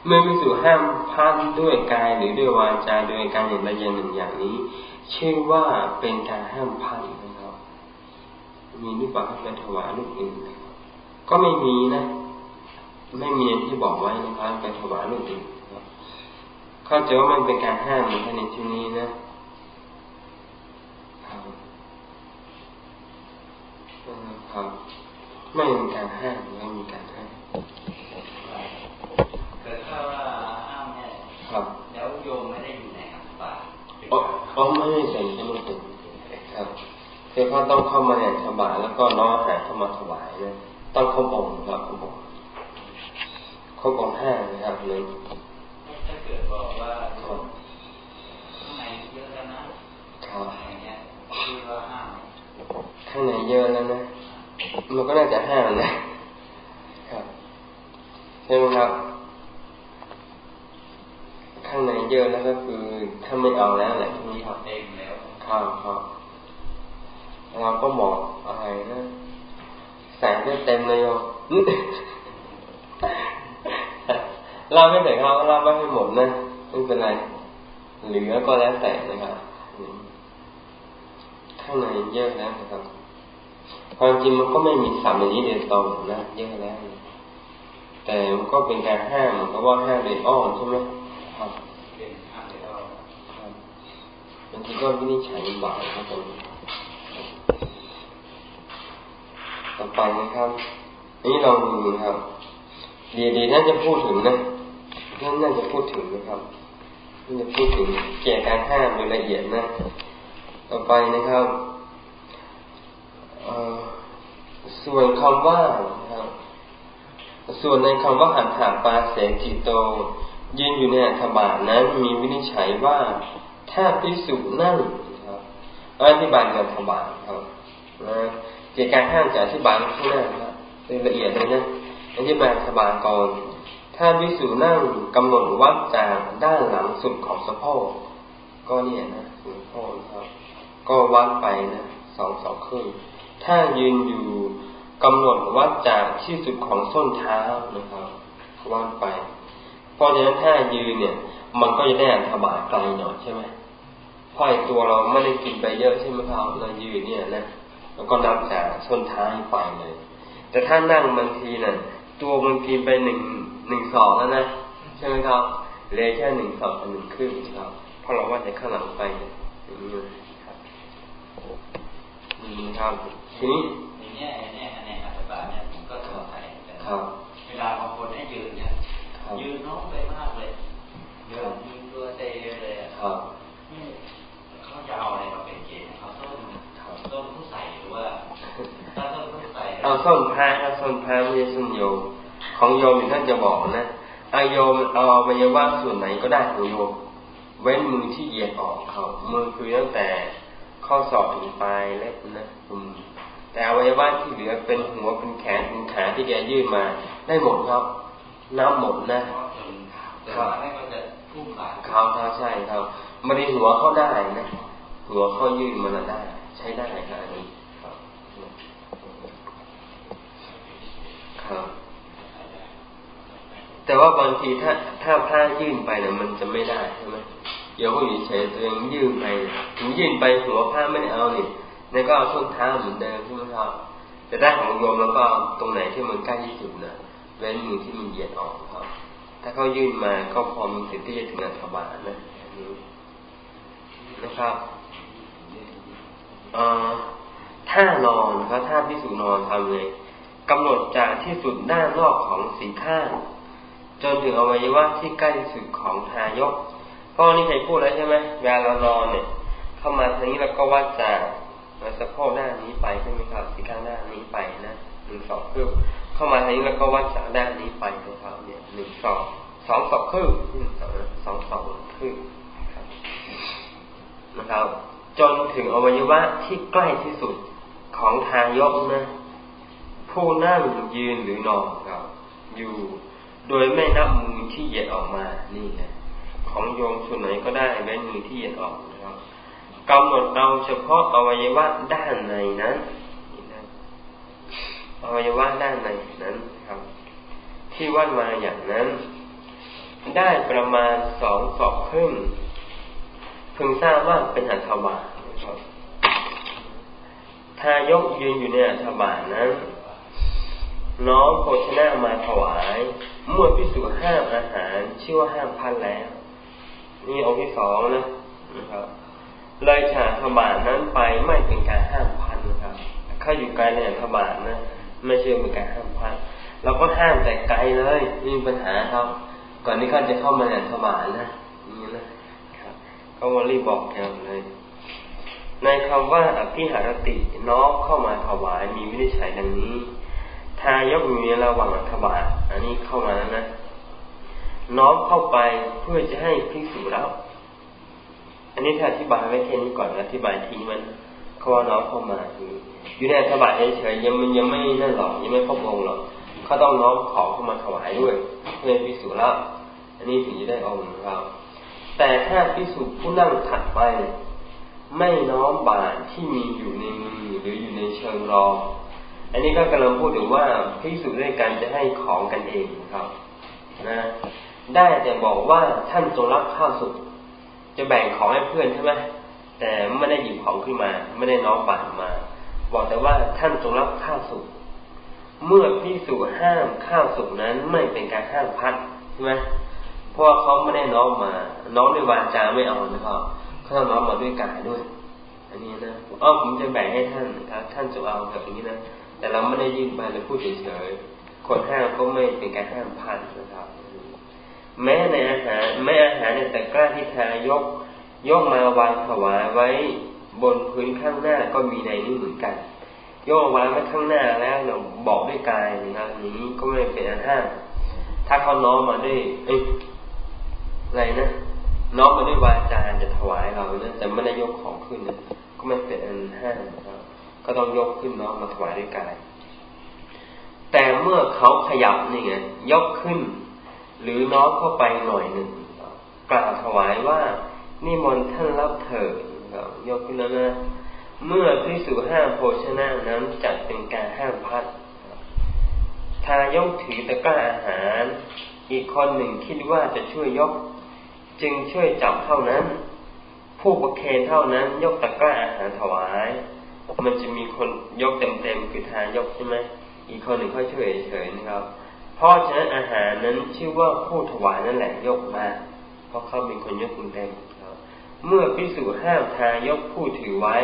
เมื่อพิสูห้ามพันด้วยกายหรือด้วยวาจาโดยการอย่างใดอย่างหนึ่งอย่างนี้ ชื่อว่าเป็นการห้ามพันนะครับ มีนิปะเป็นถวายลูกอื่นก็ไม่มีนะไม่มีที่บอกไว้นะครับไปถวายลูกอื่นเข้าใจว่ามันเป็นการห้ามในที่นี้นะ ครับไม่มีการห้ามไม่มีการห้ามเกิดถ้าว่าห้ามเนี่ยครับ แล้วโยมไม่ได้อยู่ในอัปปาอ๋อไม่ไม่เป็นไม่เป็นครับคือเขาต้องเข้ามาอย่างสบายแล้วก็น้องอาหารเข้ามาถวายนะต้องครบองค์ครับครบองค์ครบองค์ห้านะครับเลยถ้าเกิดบอกว่าข้างในเยอะแล้วนะครับอย่างเงี้ยคือว่าห้าม ข้างในเยอะแล้วนะมันก็น่าจะห้ามนะครับใช่ไหมครับ ข้างในเยอะแล้วก็คือถ้าไม่เอาแล้วแหละทีนี้ครับเองแล้วครับครับเราก็บอกอะไรนะแสงก็เต็มเลยโยเราไม่ถึงเขาเราไม่ให้หมดนะไม่เป็นไร เหลือก็แล้วแต่นะครับข้างในเยอะแล้วนะครับ ความจริงมันก็ไม่มีสัมอย่างนี้โดยตรงนะเยอะแล้ว แต่มันก็เป็นการห้ามเพราะว่าห้ามโดยอ้อนใช่ไหมครับบางทีก็วินิจฉัยบ่ายครับผมต่อไปนะครับนี่เราดูนะครับดีๆน่าจะพูดถึงนะนั่นน่าจะพูดถึงนะครับน่าจะพูดถึงเกี่ยวกับการห้ามโดยละเอียดนะ ต่อไปนะครับ ส่วนคำว่าส่วนในคำว่าหันหาปาเสจิโตยืนอยู่ในอัฐบาทนั้นมีวินิจฉัยว่าถ้าพิสุนั่งอธิบายกับอัฐบาทครับเกี่ยวกับห้ามจะอธิบายข้างหน้าครับละเอียดเลยนะอธิบายอัฐบาทก่อนถ้าพิสุนั่งกำหนดวัดจากด้านหลังสุดของสะโพกก็เนี่ยนะสะโพกครับ ก็วัดไปนะสองสองครึ่ง ถ้ายืนอยู่กำหนดวัดจากที่สุดของส้นเท้านะครับวัดไป เพราะฉะนั้นถ้ายืนเนี่ย มันก็จะได้อันธบาตไกลหน่อยใช่ไหมห้อยตัวเราไม่ได้กินไปเยอะใช่ไหมครับเรายืนเนี่ยนะแล้วก็นับจากส้นเท้าไปเลย แต่ถ้านั่งบางทีนะ่ะ ตัวมันกินไปหนึ่งหนึ่งสองแล้วนะใช่ไหมครับเลยแค่หนึ่งสองกับหนึ่งครึ่งครับเพราะเราว่าจะข้างหลังไปอย่างนี้ครับนี่ครับ ทีนี้อย่างเนี้ยเนี่ยในอัตบาเนี่ยผมก็สงสัยครับเวลาบางคนให้ยืนเนี่ยยืนน้องไปมากเลยเยอะยืนตัวเตะเลยครับเขาจะเอาอะไรมาเป็นเกณฑ์เขาต้นต้นผู้ใส่หรือว่าถ้าต้นผู้ใส่เอาส้นพระเอาส้นพระไม่ใช่ส้นโยมของโยมท่านจะบอกนะอาโยมเอาอวัยวะส่วนไหนก็ได้ของโยมเว้นมือที่เหยียดออกเขามือคือตั้งแต่ข้อศอกถึงปลายเล็บนะอืม แต่อวัยวะที่เหลือเป็นหัวเป็นแขนเป็นขาที่แกยื่นมา ได้หมดครับน้ำหมดนะครับเขาเขาใช่ครับไม่ได้หัวเข้าได้นะ หัวเข้ายื่นมันได้ ใช้ได้ครับอันนี้ครับครับ แต่ว่าบางทีถ้าถ้าผ้ายื่นไปเนี่ยมันจะไม่ได้ใช่ไหมเดี๋ยวพวกอยู่เฉยตัวเองยื่นไปถึงยื่นไปหัวผ้าไม่ได้เอานี่ นี่ก็เอาส้นเท้าเหมือนเดิมใช่ไหมครับแต่ด้านของโยมแล้วก็ตรงไหนที่มันใกล้ที่สุดนะเว้นมือที่มันเหยียดออกครับ ถ้าเขายื่นมาก็พอมีสิทธิ์ที่จะถึงอัฐบาลนะนะครับถ้านอนครับถ้าพิสูจนอนทำเลยกำหนดจากที่สุดด้านนอกของสีข้าง จนถึงอวัยวะที่ใกล้สุดของทายกพ่อนี่เคยพูดแล้วใช่ไหมเวลาเรานอนเนี่ย เข้ามาทางนี้เราก็วัดจาก มาสะโพกด้านี้ไปใช่ไหมครับสีข้างด้านี้ไปนะหนึ่งสองครึ่งเข้ามาทางนี้เราก็วัดจากด้านนี้ไปนะครับ เนี่ยหนึ่งสองสองสองครึ่งสองสองสองครึ่งนะครับ จนถึงอวัยวะที่ใกล้ที่สุดของทายกนะผู้นั่งยืนหรือนอนครับ อยู่โดยไม่นับมือที่เหยียดออกมานี่ไงของโยมส่วนไหนก็ได้แม้มือที่เหยียดออก กำหนดเอาเฉพาะอวัยวะด้านในนั้นอวัยวะด้านในนั้นครับ ที่วัดมาอย่างนั้น ได้ประมาณสองศอกครึ่งพึงทราบว่าเป็นอัฐบาททายกยืนอยู่ในอัฐบานั้นน้องโภชนะมาถวายเมื่อพิสูจห้ามอาหารชื่อว่าห้ามพันแล้ว นี่องค์ที่สองนะนะครับ เลยฉาธบาทนั้นไปไม่เป็นการห้ามพันนะครับเข้าอยู่ไกลในธบาทนะไม่เชื่อเป็นการห้ามพันเราก็ห้ามแต่ไกลเลยนี่ปัญหาครับ ก่อนที่เขาจะเข้ามาในธบาทนะนี่นะครับเขาวรีบบอกแกเลย ในคำว่าอภิหารติน้องเข้ามาถวายมีวินิจฉัยดังนี้ ทายกอยู่ในระหว่างอัฐบาทอันนี้เข้ามาแล้วนะน้อมเข้าไปเพื่อจะให้พิสูจแล้ว อันนี้ถ้าอธิบายไว้แค่นี้ก่อนอธิบายทีมันเขาว่าน้อมเข้ามาอยู่ในอัฐบาทเฉยๆยังมันยังไม่นั่นหรอกยังไม่ครบองหรอกเขาต้องน้อมของเข้ามาถวายด้วยเพื่อพิสูจแล้วอันนี้ถึงจะได้องค์เราแต่ถ้าพิสูจผู้นั่งถัดไป ไม่น้อมบาตรที่มีอยู่ในมือหรืออยู่ในเชิงรองอันนี้ก็กำลังพูดถึงว่าพิสูจน์ด้วยกันจะให้ของกันเองครับนะได้แต่บอกว่าท่านจงรับข้าวสุก จะแบ่งของให้เพื่อนใช่ไหมแต่ไม่ได้หยิบของขึ้นมา ไม่ได้น้อมบาตมา บอกแต่ว่าท่านจงรับข้าวสุกเมื่อพิสูจห้ามข้าวสุกนั้นไม่เป็นการห้ามพัดใช่ไหมเพราะเขาไม่ได้น้อมมา น้อมด้วยวาจาไม่เอานะครับเขาต้องน้อมมาด้วยกายด้วย อันนี้นะอ๋อผมจะแบ่งให้ท่านครับท่านจะเอาแบบนี้นะแต่เราไม่ได้ยื่นไปเราพูดเฉยๆคนห้ามก็ไม่เป็นการห้ามพันนะครับ แม้ในอาหารแม้อาหารในแต่กล้าที่ทายก ยกมาวางถวายไว้บนพื้นข้างหน้าก็มีในนี้เหมือนกันยกวางไว้ข้างหน้าแล้วเราบอกด้วยกายนะครับนี้ก็ไม่เป็นอันห้ามถ้าเขาน้อมมาด้วยเอ้อะไรนะน้อมมาด้วยวาจาจะถวายเรานะแต่ไม่ได้ยกของขึ้นนะก็ไม่เป็นอันห้ามครับก็ต้องยกขึ้นน้อมมาถวายด้วยกาย แต่เมื่อเขาขยับนี่ไงยกขึ้น หรือน้อมเข้าไปหน่อยหนึ่งกล่าวถวายว่านี่มนท่านรับเถิดยกขึ้นแล้วนะเมื่อพิสูห้ามโภชนะนั้นจัดเป็นการห้ามพัดทายกถือตะกร้าอาหาร อีกคนหนึ่งคิดว่าจะช่วยยก จึงช่วยจับเท่านั้น ผู้ประเคนเท่านั้น ยกตะกร้าอาหารถวาย มันจะมีคนยกเต็มๆคือทายกใช่ไหมอีกคนหนึ่งเขาช่วยเฉยๆนะครับ เพราะฉะนั้นอาหารนั้นชื่อว่าผู้ถวายนั่นแหละยกมา เพราะเขาเป็นคนยกเต็มเมื่อพิสูจห้ามทายกผู้ถือไว้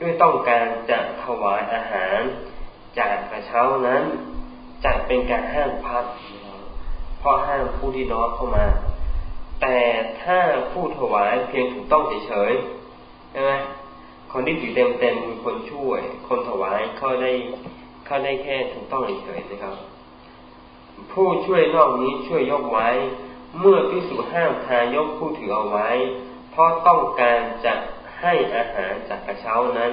ด้วยต้องการจะถวายอาหาร จากกระเช้านั้นจะเป็นการห้ามพัดเพราะห้ามผู้ที่น้อยเข้ามา แต่ถ้าผู้ถวายเพียงถูกต้องเฉยๆใช่ไหมคนที่ถือเต็มๆคือคนช่วย คนถวายเขาได้เขาได้แค่ถูกต้องเฉยๆนะครับ ผู้ช่วยนอกนี้ช่วยยกไว้ เมื่อพิสูจห้ามทายกผู้ถือเอาไว้ เพราะต้องการจะให้อาหารจากกระเช้านั้น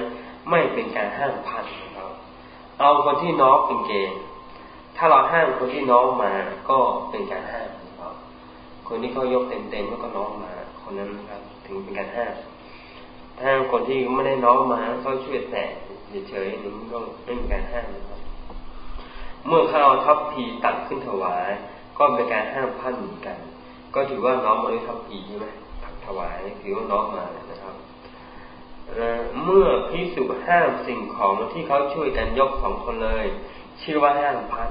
ไม่เป็นการห้ามพันนะครับเอาคนที่น้องเป็นเกณฑ์ถ้าเราห้ามคนที่น้องมาก็เป็นการห้ามครับคนที่เขายกเต็มๆแล้วก็น้องมา คนนั้นนะครับ ถึงเป็นการห้ามถ้าคนที่ไม่ได้น้องมาก็ช่วยแต่เฉยๆหนึ่ก็ไม่มีการห้ามนะครับ เมื่อเขาเอาทัพพีตักขึ้นถวาย ก็เป็นการห้ามพันเหมือนกัน ก็ถือว่าน้องมาด้วยทัพพีใช่ไหมตักถวายถือว่าน้องมานะครับเมื่อพิสุห้ามสิ่งของที่เขาช่วยกันยกสองคนเลย ชื่อว่าห้ามพัน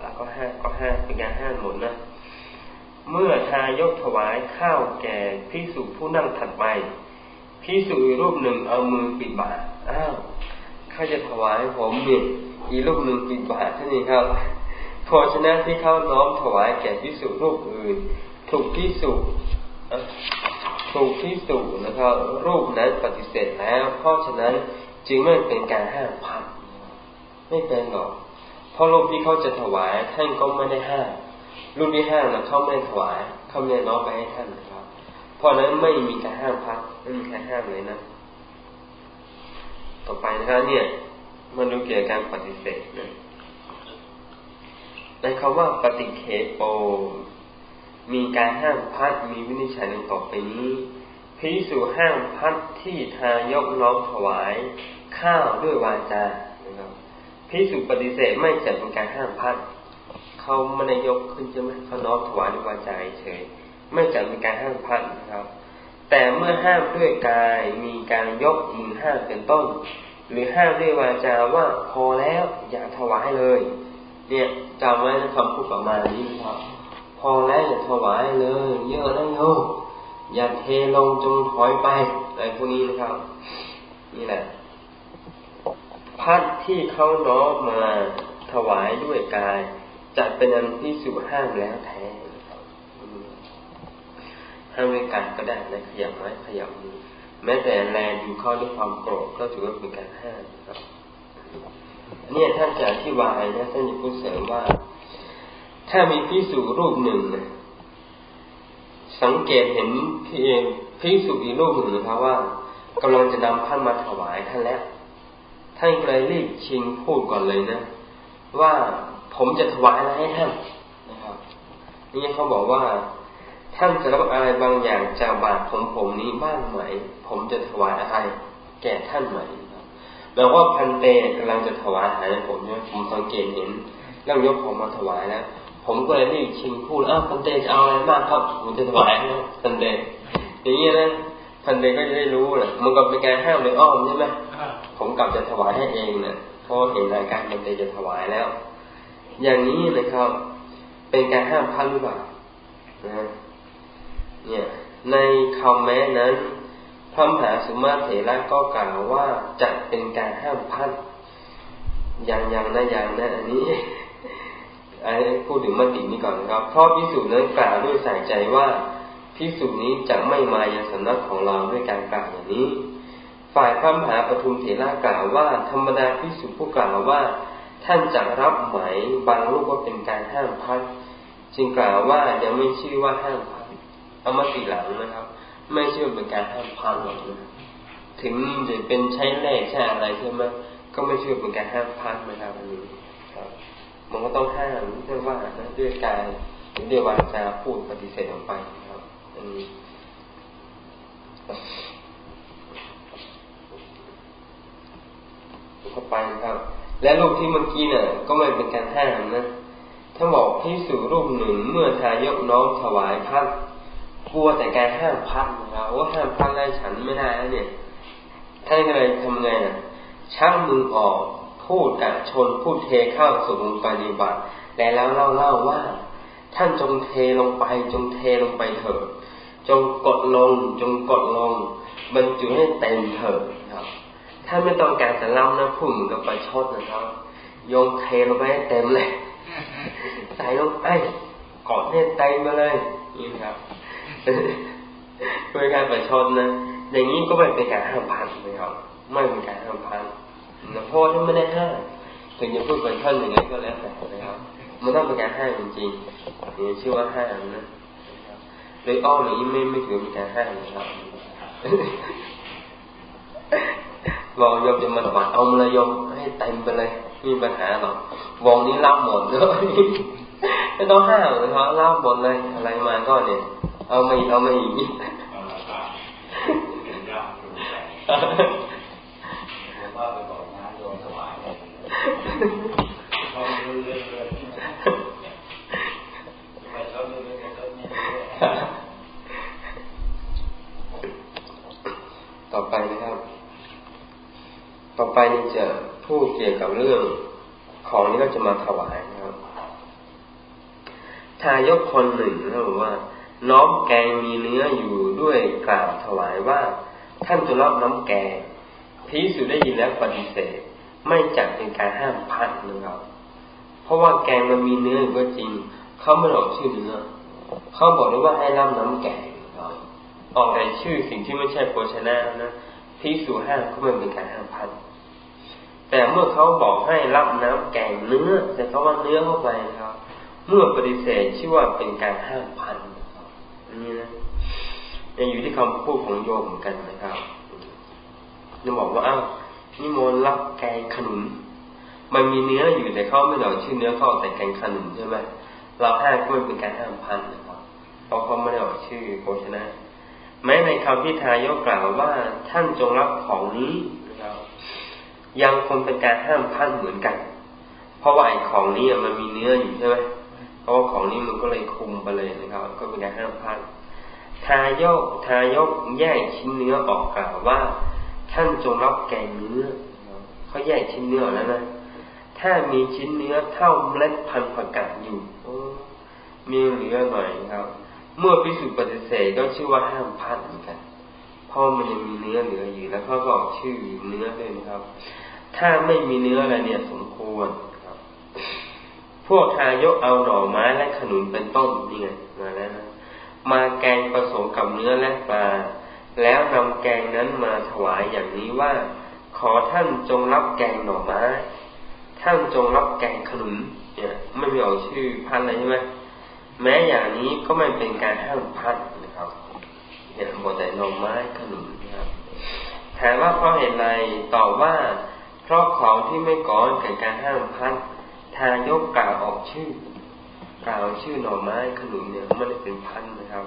แล้วก็ห้ามก็ห้ามเป็นการห้ามหมดนะเมื่อทายกถวายข้าวแก่พิสุผู้นั่งถัดไปพิสุอีรูปหนึ่งเอามือปิดบาอ้าว ขาจะถวายผมเนี่ยอีรูปหนึ่งปิดบาตท่านี้ครับพอชนะที่เขาน้อมถวายแก่พิสุรูปอื่น ถูกพิสุถูกพิสูจนะครับรูปนั้นปฏิเสธแล้ว เพราะฉะนั้นจึงไม่เป็นการห้ามพันไม่เป็นหรอกเพราะรูปที่เขาจะถวายท่านก็ไม่ได้ห้ามรูปที่ห้ามนะเขาไม่ถวายเขาไม่น้อมไปให้ท่านนะครับ เพราะนั้นไม่มีการห้ามพักไม่มีการห้ามเลยนะ ต่อไปนะครับเนี่ยมันดูเกี่ยวกับการปฏิเสธนะในคำว่าปฏิเคโป มีการห้ามพัดมีวินิจฉัยดังต่อไปนี้พิสูห้ามพัดที่ทายกน้อมถวาย ข้าวด้วยวาจานะครับพิสูปฏิเสธไม่จัดเป็นการห้ามพัดเขาไม่ได้ยกขึ้นใช่ไหมเขาน้อมถวายด้วยวาจาเฉยไม่จัดเป็นการห้ามพัดนะครับ แต่เมื่อห้ามด้วยกายมีการยกมือห้ามเป็นต้น หรือห้ามด้วยวาจาว่าพอแล้วอย่าถวายเลย เนี่ยจำไว้นะคำพูดประมาณนี้นะครับพอแล้วอย่าถวายเลย เยอะแล้วโยอย่าเทลงจงถอยไปอะไรพวกนี้นะครับ นี่แหละพัดที่เขาน้อมมาถวายด้วยกายจะเป็นอันพิสูจห้ามแล้วแท้ ห้ามด้วการก็ได้นะขยับไม้ขยับมือแม้แต่แรงดูเข้าด้วยความโกรธก็ถือว่าเป็นการห้ามครับเนี่ยท่านจะอธิบายนะท่านจะพูดเสริมว่า ถ้ามีพิสูรรูปหนึ่งนะสังเกตเห็นพีพิสูอีกรูปหนึ่งนะครับว่ากำลังจะนำท่านมาถวายท่านแล้วท่านก็เลยรีบชิงพูดก่อนเลยนะว่าผมจะถวายอะไรให้ท่านนะครับนี่เขาบอกว่า ท่านจะรับอะไรบางอย่างจากบาตรผมผมนี้บ้างไหม ผมจะถวายอะไรแก่ท่านไหมแปลว่าพันเตกำลังจะถวายอาหารให้ผมเนี่ยผมสังเกตเห็นแล้วยกผมมาถวายแล้วผมก็เลยรีบชิงพูดอ้าวพันเตจะเอาอะไรมากครับผมจะถวายพันเตอย่างนี้นะพันเตก็จะได้รู้แหละมันก็เป็นการห้ามในอ้อมใช่ไหมผมกลับจะถวายให้เองนะเพราะเห็นรายการพันเตจะถวายแล้ว อย่างนี้นะครับ เป็นการห้ามพันหรือเปล่านะ เนี่ยในคำแม้นั้นพระมหาสุมาเถระก็กล่าวว่าจะเป็นการห้ามพันอย่างอย่างนะอย่างนะอันนี้ไอ้พูดถึงมตินี้ก่อนนะครับเพราะพิสูจน์นั้นกล่าวด้วยใส่ใจว่าพิสูจน์นี้จะไม่มายังสำนักของเราด้วยการกล่าวอย่างนี้ ฝ่ายพระมหาปทุมเถระกล่าวว่า ธรรมดาพิสูจน์ผู้กล่าวว่า ท่านจะรับไหมบางรูปว่าเป็นการห้ามพักจึงกล่าวว่ายังไม่ชื่อว่าห้ามพัก เอามาตีหลังนะครับ ไม่เชื่อเป็นการห้ามพักหรอกนะถึงจะเป็นใช้แร่ใช้อะไรใช่ไหมก็ไม่เชื่อเป็นการห้ามพักนะครับอันนี้ครับมันก็ต้องห้ามเรื่องว่านด้วยกายหรือด้วยวาจาพูดปฏิเสธออกไปครับ อันนี้เข้าไปนะครับ และรูปที่เมื่อกี้เนี่ยก็ไม่เป็นการห้ามนะถ้าบอกที่สู่รูปหนึ่งเมื่อทายกน้องถวายพัด กลัวแต่การห้ามพัดนะครับว่าห้ามพัดได้ฉันไม่ได้แล้วเนี่ยท่านก็เลยทำไงน่ะชักมือออกพูดกับชนพูดเทเข้าสู่วงปฏิบัติและแล้วเล่าเล่าว่า ท่านจงเทลงไปจงเทลงไปเถิดจงกดลง จงกดลง บรรจุให้เต็มเถิดครับถ้าไม่ต้องการจะเล่านะพูดเหมือนกับประชดนะครับโยงเทลงไปให้เต็มเลย ใส่ลงไปกอดให้เต็มมาเลยนี่ครับ เป็นการประชดนะอย่างนี้ก็ไม่เป็นการห้ามพันนะครับไม่เป็นการห้ามพันนะเพราะท่านไม่ได้ห้ามถึงจะพูดป็นท่านอย่างนี้ก็แล้วแต่นะครับ มันต้องเป็นการห้ามจริงๆนี่ชื่อว่าห้ามนะโดยอ้อมอย่างนี้ไม่ไม่ถือเป็นการห้ามนะครับบอกยมจะมาถวายเอามาเลยยมให้เต็มไปเลยม่มีปัญหาหรอกวงนี้รับหมดเลยไม่ต้องห้ามเลยครับรับหมดเลยอะไรมาก็เนี่ย เอาไม่เอาไม่อีกว่าไปบอกนโยมถวายเขาฮ่าเรื่อยๆต่อไปนะครับ ต่อไปนี่จะพูดเกี่ยวกับเรื่องของนี้ก็จะมาถวายนะครับ ทายกคนหนึ่งเขาบอกว่า น้อมแกงมีเนื้ออยู่ด้วยกล่าวถวายว่า ท่านจะรับน้ำแกงพิสุได้ยินแล้วปฏิเสธ ไม่จัดเป็นการห้ามพัดนะครับเพราะว่าแกงมันมีเนื้อก็จริง เขาไม่บอกชื่อเนื้อเขาบอกได้ว่าให้รับน้ำแกงออกแต่ชื่อสิ่งที่ไม่ใช่โภชนะนะพิสูห้ามก็ไม่เป็นการห้ามพัดแต่เมื่อเขาบอกให้รับน้ำแกงเนื้อแต่เขาว่าเนื้อเข้าไปนะครับ เมื่อปฏิเสธชื่อว่าเป็นการห้ามพัน นะครับนี่นะยังอยู่ที่คำพูดของโยมเหมือนกันนะครับจะบอกว่าอ้าวนิมนต์รับแกงขนุน มันมีเนื้ออยู่แต่เขาไม่ได้ชื่อเนื้อเขาแต่แกงขนุนใช่ไหมเราห้ามก็เป็นการห้ามพันนะครับเพราะเขาไม่ได้ออกชื่อโภชนะ แม้ในคำพิทายกกล่าวว่าท่านจงรับของนี้นะครับยังคงเป็นการห้ามพันเหมือนกัน เพราะว่าไอ้ของนี้มันมีเนื้ออยู่ใช่ไหม เพราะว่าของนี้มันก็เลยคุมไปเลยนะครับ ก็เป็นการห้ามพันทายกทายกแยกชิ้นเนื้อออกกล่าวว่า ท่านจงรับแกงเนื้อเขาแยกชิ้นเนื้อแล้วนะถ้ามีชิ้นเนื้อเท่าเมล็ดพันธุ์ผักกาดอยู่มีเหลือหน่อยครับ เมื่อพิสูจน์ปฏิเสธก็ชื่อว่าห้ามพัดเหมือนกันเพราะมันยังมีเนื้อเหลืออยู่แล้วเขาก็ออกชื่อเนื้อด้วยนะครับ ถ้าไม่มีเนื้ออะไรเนี่ย สมควร พวกทายกเอาหน่อไม้และขนุนเป็นต้นนี่ไงมาแล้วนะมาแกงผสมกับเนื้อและปลา แล้วนำแกงนั้นมาถวายอย่างนี้ว่า ขอท่านจงรับแกงหน่อไม้ ท่านจงรับแกงขนุนเนี่ยไม่มีออกชื่อพันอะไรใช่ไหมแม้อย่างนี้ก็ไม่เป็นการห้ามพันนะครับเนี่ยบอกแต่หน่อไม้ขนุนนะครับถามว่าเพราะเหตุไรตอบว่า เพราะของที่ไม่ก่อนเกิดการห้ามพัน ทายกกล่าวออกชื่อ กล่าวชื่อหน่อไม้ขนุนเนี่ยม่ได้เป็นพันนะครับ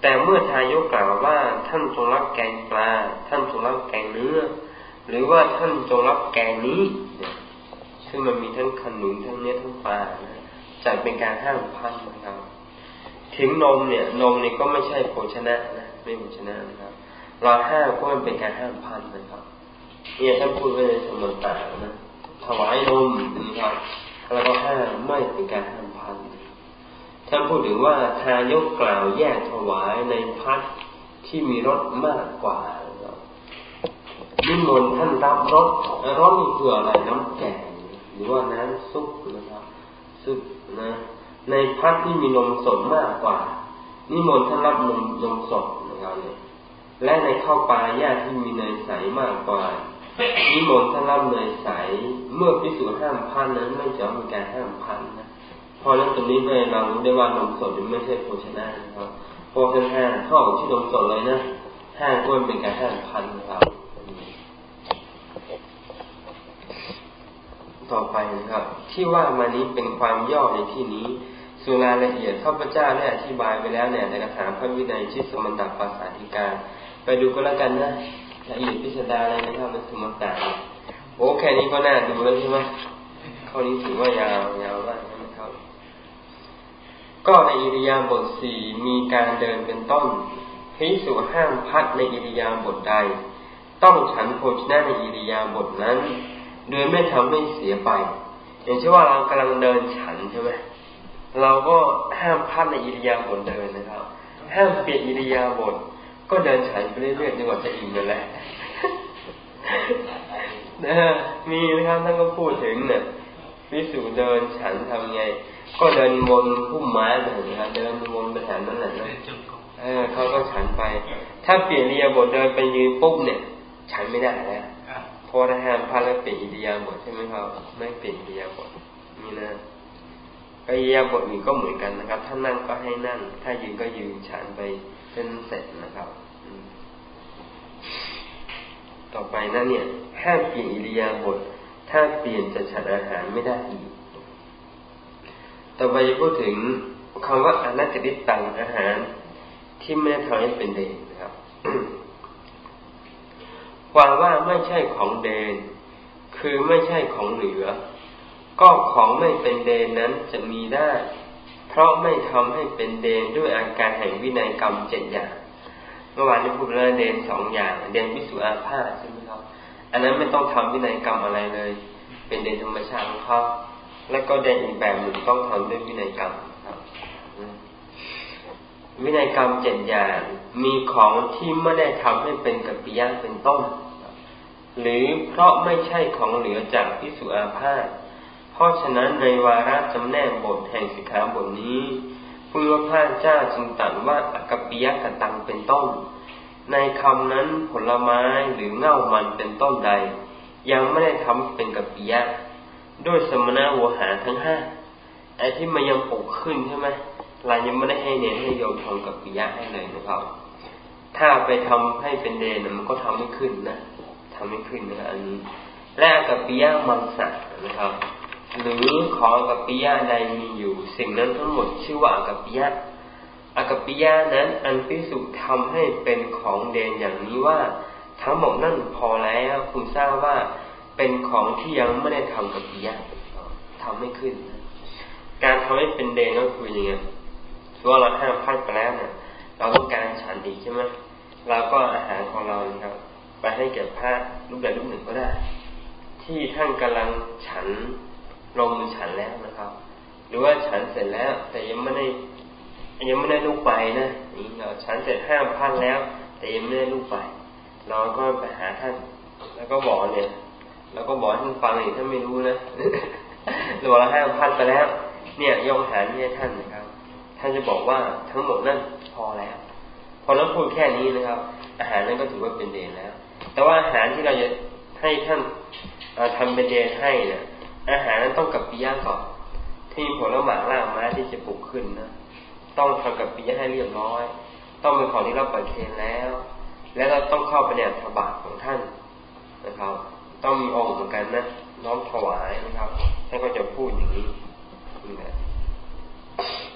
แต่เมื่อทายกกล่าวว่าท่านจงรับแกงปลา ท่านจงรับแกงเนื้อ หรือว่าท่านจงรับแกงนี้ซึ่งมันมีทั้งขนุนทั้งเนื้อทั้งปลาจัดเป็นการห้ามพันนะครับ ถึงนมเนี่ย นมเนี่ยก็ไม่ใช่โภชนะนะไม่โภชนะนะครับเราห้ามเพราะมันเป็นการห้ามพันนะครับเนี่ยท่านพูดไว้ในสมุดต่างนะ ถวายนมนะครับแล้วก็ห้ามไม่เป็นการห้ามพันท่านพูดถึงว่าทายกกล่าวแยกถวายในพัดที่มีรสมากกว่านิมนต์ท่านรับรสรสนี่คืออะไรน้ำแกงหรือว่าน้ำซุปนะครับซุปนะ ในพัดที่มีนมสดมากกว่า นิมนต์ท่านรับนมนมสดนะครับเนี่ยและในข้าวปลาย่าที่มีเนยใสมากกว่า นิมนต์ท่านรับเนยใส เมื่อพิสูจน์ห้ามพันนั้นไม่จะมีการห้ามพันนะพราะนั้นตรงนี้ก็เรารู้ได้ว่านมสดไม่ใช่โภชนะนะครับพอเป็นห้าเข้าที่นมสดเลยนะห้าก้นเป็นการห้ามพันนะครับ ต่อไปนะครับ ที่ว่ามานี้เป็นความย่อในที่นี้ส่วนรายละเอียดข้าพเจ้าได้อธิบายไปแล้วเนี่ยในกระถางพระวินัยชิตสมันดับภาษาธิการ ไปดูก็แล้วกันนะ ละเอียดพิสดารเลยนะครับเป็นสมตาโอ้แค่นี้ก็น่าดูแล้วใช่ไหมข้อนี้ถือว่ายาวยาวมากก็ในอิริยาบถสี่มีการเดินเป็นต้นพิสุห้ามพัดในอิริยาบถใด ต้องฉันโภชนะในอิริยาบถนั้น โดยไม่ทำให้เสียไป อย่างเช่นว่าเรากำลังเดินฉันใช่ไหมเราก็ห้ามพัดในอิริยาบถเดินนะครับ ห้ามเปลี่ยนอิริยาบถ ก็เดินฉันไปเรื่อยๆจนกว่าจะอิ่มนั่นแหละนะมีนะครับท่านก็พูดถึงเนี่ยวิสุเดินฉันทำไง ก็เดินวนพุ่มไม้เหมือนกันเดินวนไปแถวนั้นแหละนะเออเขาก็ฉันไป ถ้าเปลี่ยนอิริยาบถเดินไปยืนปุ๊บเนี่ย ฉันไม่ได้แล้วเพราะถ้าห้ามพลาดแล้วเปลี่ยนอิริยาบถใช่ไหมครับไม่เปลี่ยนอิริยาบถนี่นะอิริยาบถอื่นก็เหมือนกันนะครับ ถ้านั่งก็ให้นั่ง ถ้ายืนก็ยืนฉันไปจนเสร็จนะครับ ต่อไปนั่นเนี่ยห้ามเปลี่ยนอิริยาบถถ้าเปลี่ยนจะฉันอาหารไม่ได้อีก ต่อไปจะพูดถึงคำว่าอนัตติตังอาหาร ที่ไม่ทำให้เป็นเดนนะครับความว่าไม่ใช่ของเดน คือไม่ใช่ของเหลือ ก็ของไม่เป็นเดนนั้นจะมีได้ เพราะไม่ทำให้เป็นเดนด้วยอาการแห่งวินัยกรรมเจ็ดอย่าง มื่อวานนี้พูดเรื่องเดนสองอย่าง เดนวิสุอาภาใช่ไหมครับ อันนั้นไม่ต้องทำวินัยกรรมอะไรเลย เป็นเดนธรรมชาติของเขาแล้วก็เดนอีกแบบหนึ่งต้องทำด้วยวินัยกรรมครับ วินัยกรรมเจ็ดอย่างมีของที่ไม่ได้ทำให้เป็นกัปปิยะเป็นต้น หรือเพราะไม่ใช่ของเหลือจากพิสุอาภาเพราะฉะนั้นในวาระจำแนกบทแห่งสิกขาบทนี้ พุทธพระเจ้าจึงตรัสว่าอากปิยกตังเป็นต้น ในคำนั้นผลไม้หรือเง่ามันเป็นต้นใด ยังไม่ได้ทำเป็นกัปปิยะด้วยสมณะวัวหาทั้งห้าไอ้ที่มันยังปกขึ้นใช่ไหมเรายังไม่ได้ให้เนรให้โยมทำกัปปิยะให้เลยนะครับ ถ้าไปทำให้เป็นเดนมันก็ทำไม่ขึ้นนะทำไม่ขึ้นนะอันนี้และกัปปิยะมังสะนะครับ หรือของอกัปปิยะใดมีอยู่ สิ่งนั้นทั้งหมดชื่อว่าอกัปปิยะอกัปปิยะนั้นอันพิสุทำให้เป็นของเด่นอย่างนี้ว่า ทั้งหมดนั่นพอแล้วคุณทราบว่าเป็นของที่ยังไม่ได้ทำกัปปิยะทำไม่ขึ้น การทำให้เป็นเด่นก็คือยังไงส่วนเราห้ามพัดไปแล้วเนี่ยเราต้องการฉันอีกใช่ไหมเราก็อาหารของเราครับไปให้แก่พระรูปแบบรูปหนึ่งก็ได้ ที่ท่านกำลังฉัน ลงมือฉันแล้วนะครับ หรือว่าฉันเสร็จแล้ว แต่ยังไม่ได้ยังไม่ได้ลูกไปนะนี่เราฉันเสร็จห้าพันแล้ว แต่ยังไม่ได้ลูกไป เราก็ไปหาท่าน แล้วก็บอกเนี่ยแล้วก็บอกท่านฟังอีกท่านไม่รู้นะหรือว่าห้าพันไปแล้ว เนี่ยยกหารนี่ท่านนะครับ ท่านจะบอกว่าทั้งหมดนั่นพอแล้ว พอเราพูดแค่นี้นะครับ อาหารนั้นก็ถือว่าเป็นเดนแล้ว แต่ว่าอาหารที่เราจะให้ท่านทำเป็นเดนให้เนี่ย อาหารนั้นต้องกับปิยะก่อนที่ผลหมากล่างม้าที่จะปลูกขึ้นนะต้องทำกับปิยะให้เรียบร้อย ต้องเป็นของที่เราปล่อยเคนแล้ว และเราต้องเข้าไปในอัฐบาทของท่านนะครับ ต้องมีองค์เหมือนกันนะน้อมถวายนะครับท่านก็จะพูดอย่างนี้นี่นะ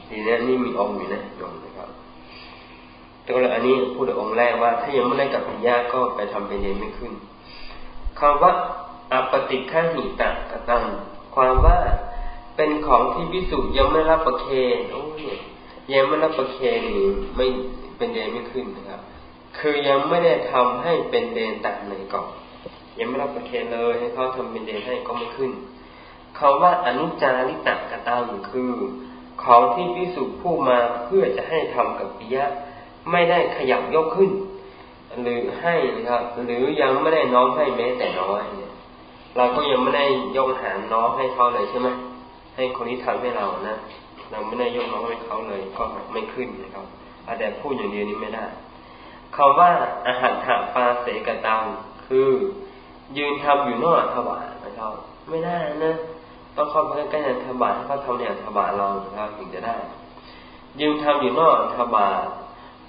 ทีนี้นี่มีองค์อยู่นะองค์นะครับตัวอันนี้พูดถึงองค์แรกว่า ถ้ายังไม่ได้กับปิยะก็ไปทำเป็นเยนไม่ขึ้นคำว่า อปฏิฆาหิตะกตังความว่าเป็นของที่พิสูจน์ยังไม่รับประเคนโอ้ยยังไม่รับประเคนนี่ไม่เป็นเดนไม่ขึ้นนะครับ คือยังไม่ได้ทำให้เป็นเดนตัดไหนก่อนยังไม่รับประเคนเลยให้เขาทำเป็นเดนให้ก็ไม่ขึ้นคำว่าอนุจาริตะกตังคือ ของที่พิสูจน์ผู้มาเพื่อจะให้ทำกับปิยะไม่ได้ขยับยกขึ้น หรือให้นะครับหรือยังไม่ได้น้อมให้แม้แต่น้อย เราก็ยังไม่ได้ยกหาน้องให้เขาเลยใช่ไหมให้คนที่ทำให้เรานะเราไม่ได้ยกน้องให้เขาเลยก็ไม่ขึ้นนะครับอาแต่พูดอย่างเดียวนี้ไม่ได้คาว่าอาหารถาปาเสกตังคือ ยืนทำอยู่นอกถวายนะครับ ไม่ได้นะต้องเข้าไปใกล้ๆในถวายให้เขาทำในถวายเรานะครับถึงจะได้ยืนทำอยู่นอกถวาย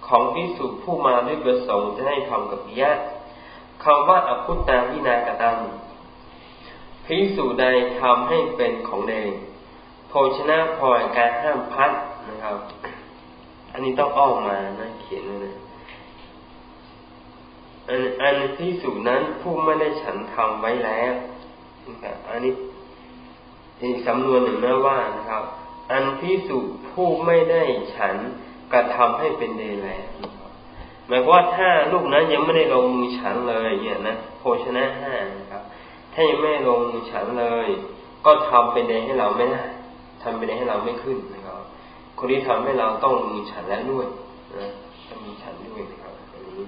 ของพิสุผู้มาด้วยประสงค์จะให้ทำกับญาติคำว่าอภุตตาวินากตัง พิสูจใดทำให้เป็นของเดงโภชนะพอยการห้ามพัดนะครับ อันนี้ต้องอ้อมมานะเขียนเลยนะอันอันพิสูจนั้นผู้ไม่ได้ฉันทำไว้แล้วนะครับอันนี้อีกสำนวนหนึ่งนะว่านะครับ อันพิสุผู้ไม่ได้ฉันกระทำให้เป็นเดแล้วหมายว่าถ้าลูกนั้นยังไม่ได้ลงมือฉันเลยเนี่ยนะโภชนะห้านะครับ ถ้ายังไม่ลงมือฉันเลย ก็ทำเป็นเดให้เราไม่ได้ทำเป็นเดให้เราไม่ขึ้นนะครับคนที่ทำให้เราต้องมือฉันแล้วด้วยนะต้องมีฉันด้วยนะครับอันนี้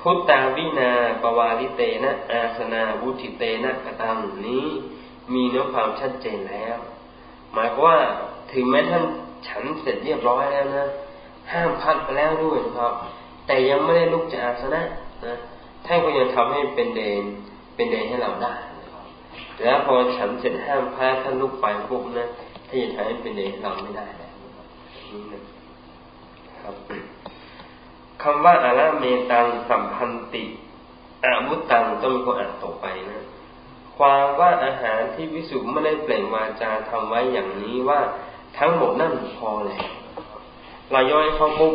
พุทธาวินาปวาริเตนะ อาสนาวุติเตนะกตังนี้มีเนื้อความชัดเจนแล้ว หมายว่าถึงแม้ท่านฉันเสร็จเรียบร้อยแล้วนะห้ามพัดไปแล้วด้วยนะครับ แต่ยังไม่ได้ลุกจากอาสนะนะท่านก็ยังทำให้เป็นเดน เป็นเดนให้เราได้ แล้วพอฉันเสร็จห้ามพัดท่านลุกไปปุ๊บนะท่านจะทำให้เป็นเดนให้เราไม่ได้แล้วนี่นะครับคำว่าอาราเมตังสัมพันติอามุตังต้องมีคนอ่านต่อไปนะ ความว่าอาหารที่วิสุไม่ได้เปล่งวาจาทำไว้อย่างนี้ว่าทั้งหมดนั่นพอแล้วเราย่อยเขาปุ๊บ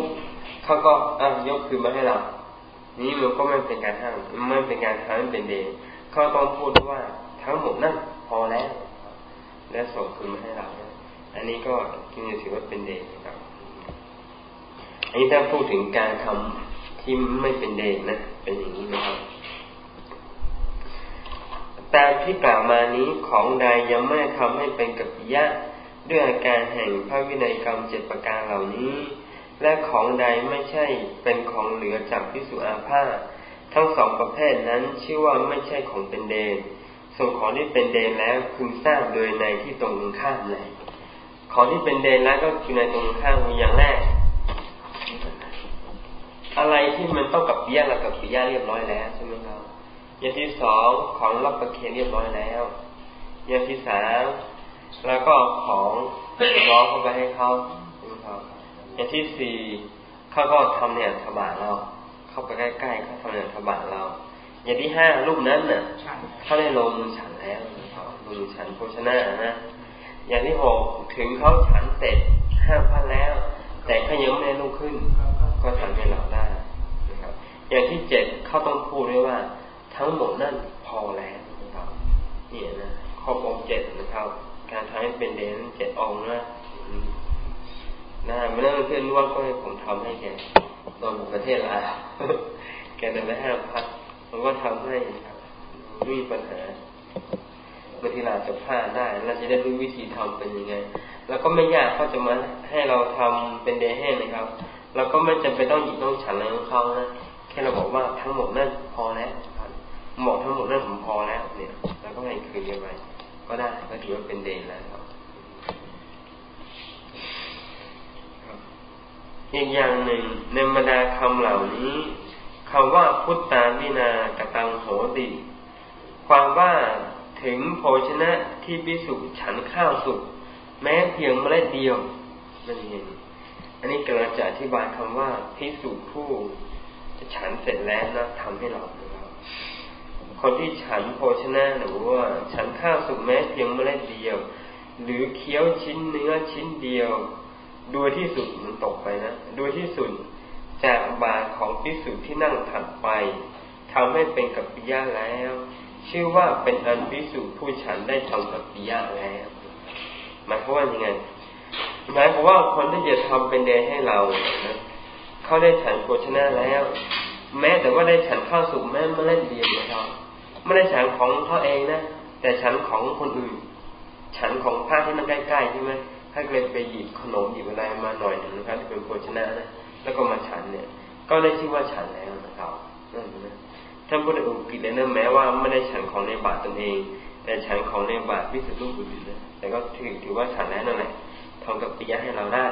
เขาก็อะยกคืนมาให้เรา นี่มันก็ไม่เป็นการห้ามไม่เป็นการทำให้เป็นเดช ขาต้องพูดว่าทั้งหมดนั่นพอแล้ว และส่งคืนมาให้เราอันนี้ก็จึงจะถือว่าเป็นเดชครับ อันนี้ถ้าพูดถึงการทำที่ไม่เป็นเดชนะ เป็นอย่างนี้นะครับตามที่กล่าวมานี้ของใดยังไม่ทำให้เป็นกัปปิยะด้วยอาการแห่งพระวินัยกรรมเจ็ดประการเหล่านี้ และของใดไม่ใช่เป็นของเหลือจากพิสุอาภา ทั้งสองประเภทนั้นชื่อว่าไม่ใช่ของเป็นเดน ส่วนของที่เป็นเดนแล้วพึงทราบโดยในที่ตรงข้ามเลยของที่เป็นเดนแล้วก็คือในตรงข้ามอย่างแรก อะไรที่มันต้องกับปิยะเรากับปิยะเรียบร้อยแล้วใช่ไหมครับอย่างที่สองของรับประเคนเรียบร้อยแล้วอย่างที่สามแล้วก็ของร้องเข้าไปให้เขาครับอย่างที่สี่เขาก็ทำเนี่ยถบาเรา เข้าไปใกล้ๆเขาทำเนี่ยถบาเรา อย่างที่ห้ารูปนั้นเนี่ยเขาได้ลงมือฉันแล้วลงมือฉันโภชนะนะอย่างที่หกถึงเขาฉันเสร็จห้าพันแล้ว แต่เขายังไม่ได้ลุกขึ้น ก็ทำให้เราได้นะครับ อย่างที่เจ็ดเขาต้องพูดด้วยว่า ทั้งหมดนั่นพอแล้วนะครับนี่นะข้อองเจ็ดนะครับ การทำให้เป็นเดนเจ็ดองนะนะไม่ได้เพื่อนนวดก็ให้ผมทำให้แก ตอนประเทศลาวแกเดินไปห้าพักมันก็ทำให้ไม่มีปัญหาบางทีเราจะพลาดได้ เราจะได้รู้วิธีทำเป็นยังไง แล้วก็ไม่ยากเขาจะมาให้เราทำเป็นเดย์แห้นะครับ เราก็ไม่จำเป็นต้องหยิบต้องฉันอะไรของเขานะแค่เราบอกว่าทั้งหมดนั่นพอแล้วหมดทั้งหมดนั่นผมพอแล้วเนี่ย แล้วก็ให้คืนกันไปก็ได้ก็ถือว่าเป็นเดนแล้วครับ อีกอย่างหนึ่งในบรรดาคำเหล่านี้คำว่าพุทธาวินากตังโหติ ความว่าถึงโภชนะที่พิสุฉันข้าวสุกแม้เพียงเมล็ดเดียวนั่นเองอันนี้กำลังจะอธิบายคำว่าพิสุผู้จะฉันเสร็จแล้วนะทำให้เราคนที่ฉันโภชนะหรือว่า ฉันข้าวสุกแม้เพียงเมล็ดเดียว หรือเคี้ยวชิ้นเนื้อชิ้นเดียว โดยที่สุดมันตกไปนะ โดยที่สุดจากบาของพิสุที่นั่งถัดไปทำให้เป็นกัปปิยะแล้ว ชื่อว่าเป็นอันพิสุผู้ฉันได้ทำกัปปิยะแล้วหมายความว่ายังไงหมายความว่าคนที่จะทำเป็นเดให้เรานะเขาได้ฉันโภชนะแล้ว แม้แต่ว่าได้ฉันข้าวสุกแม้เมล็ดเดียวนะครับไม่ได้ฉันของเขาเองนะแต่ฉันของคนอื่น ฉันของพระที่มันใกล้ๆใช่ไหม ถ้าเลยไปหยิบขนมหยิบอะไรมาหน่อยหนึ่งนะครับที่เป็นโภชนะนะแล้วก็มาฉันเนี่ย ก็ได้ชื่อว่าฉันแล้วนะครับนั่นนะท่านพุทธอุกิจเลยนะแม้ว่าไม่ได้ฉันของในบาตตนเอง แต่ฉันของในบาตพิสุทธิ์ลูกอื่นะแต่ก็ถือถือว่าฉันแล้วนั่นแหละทำกับปิยะให้เราได้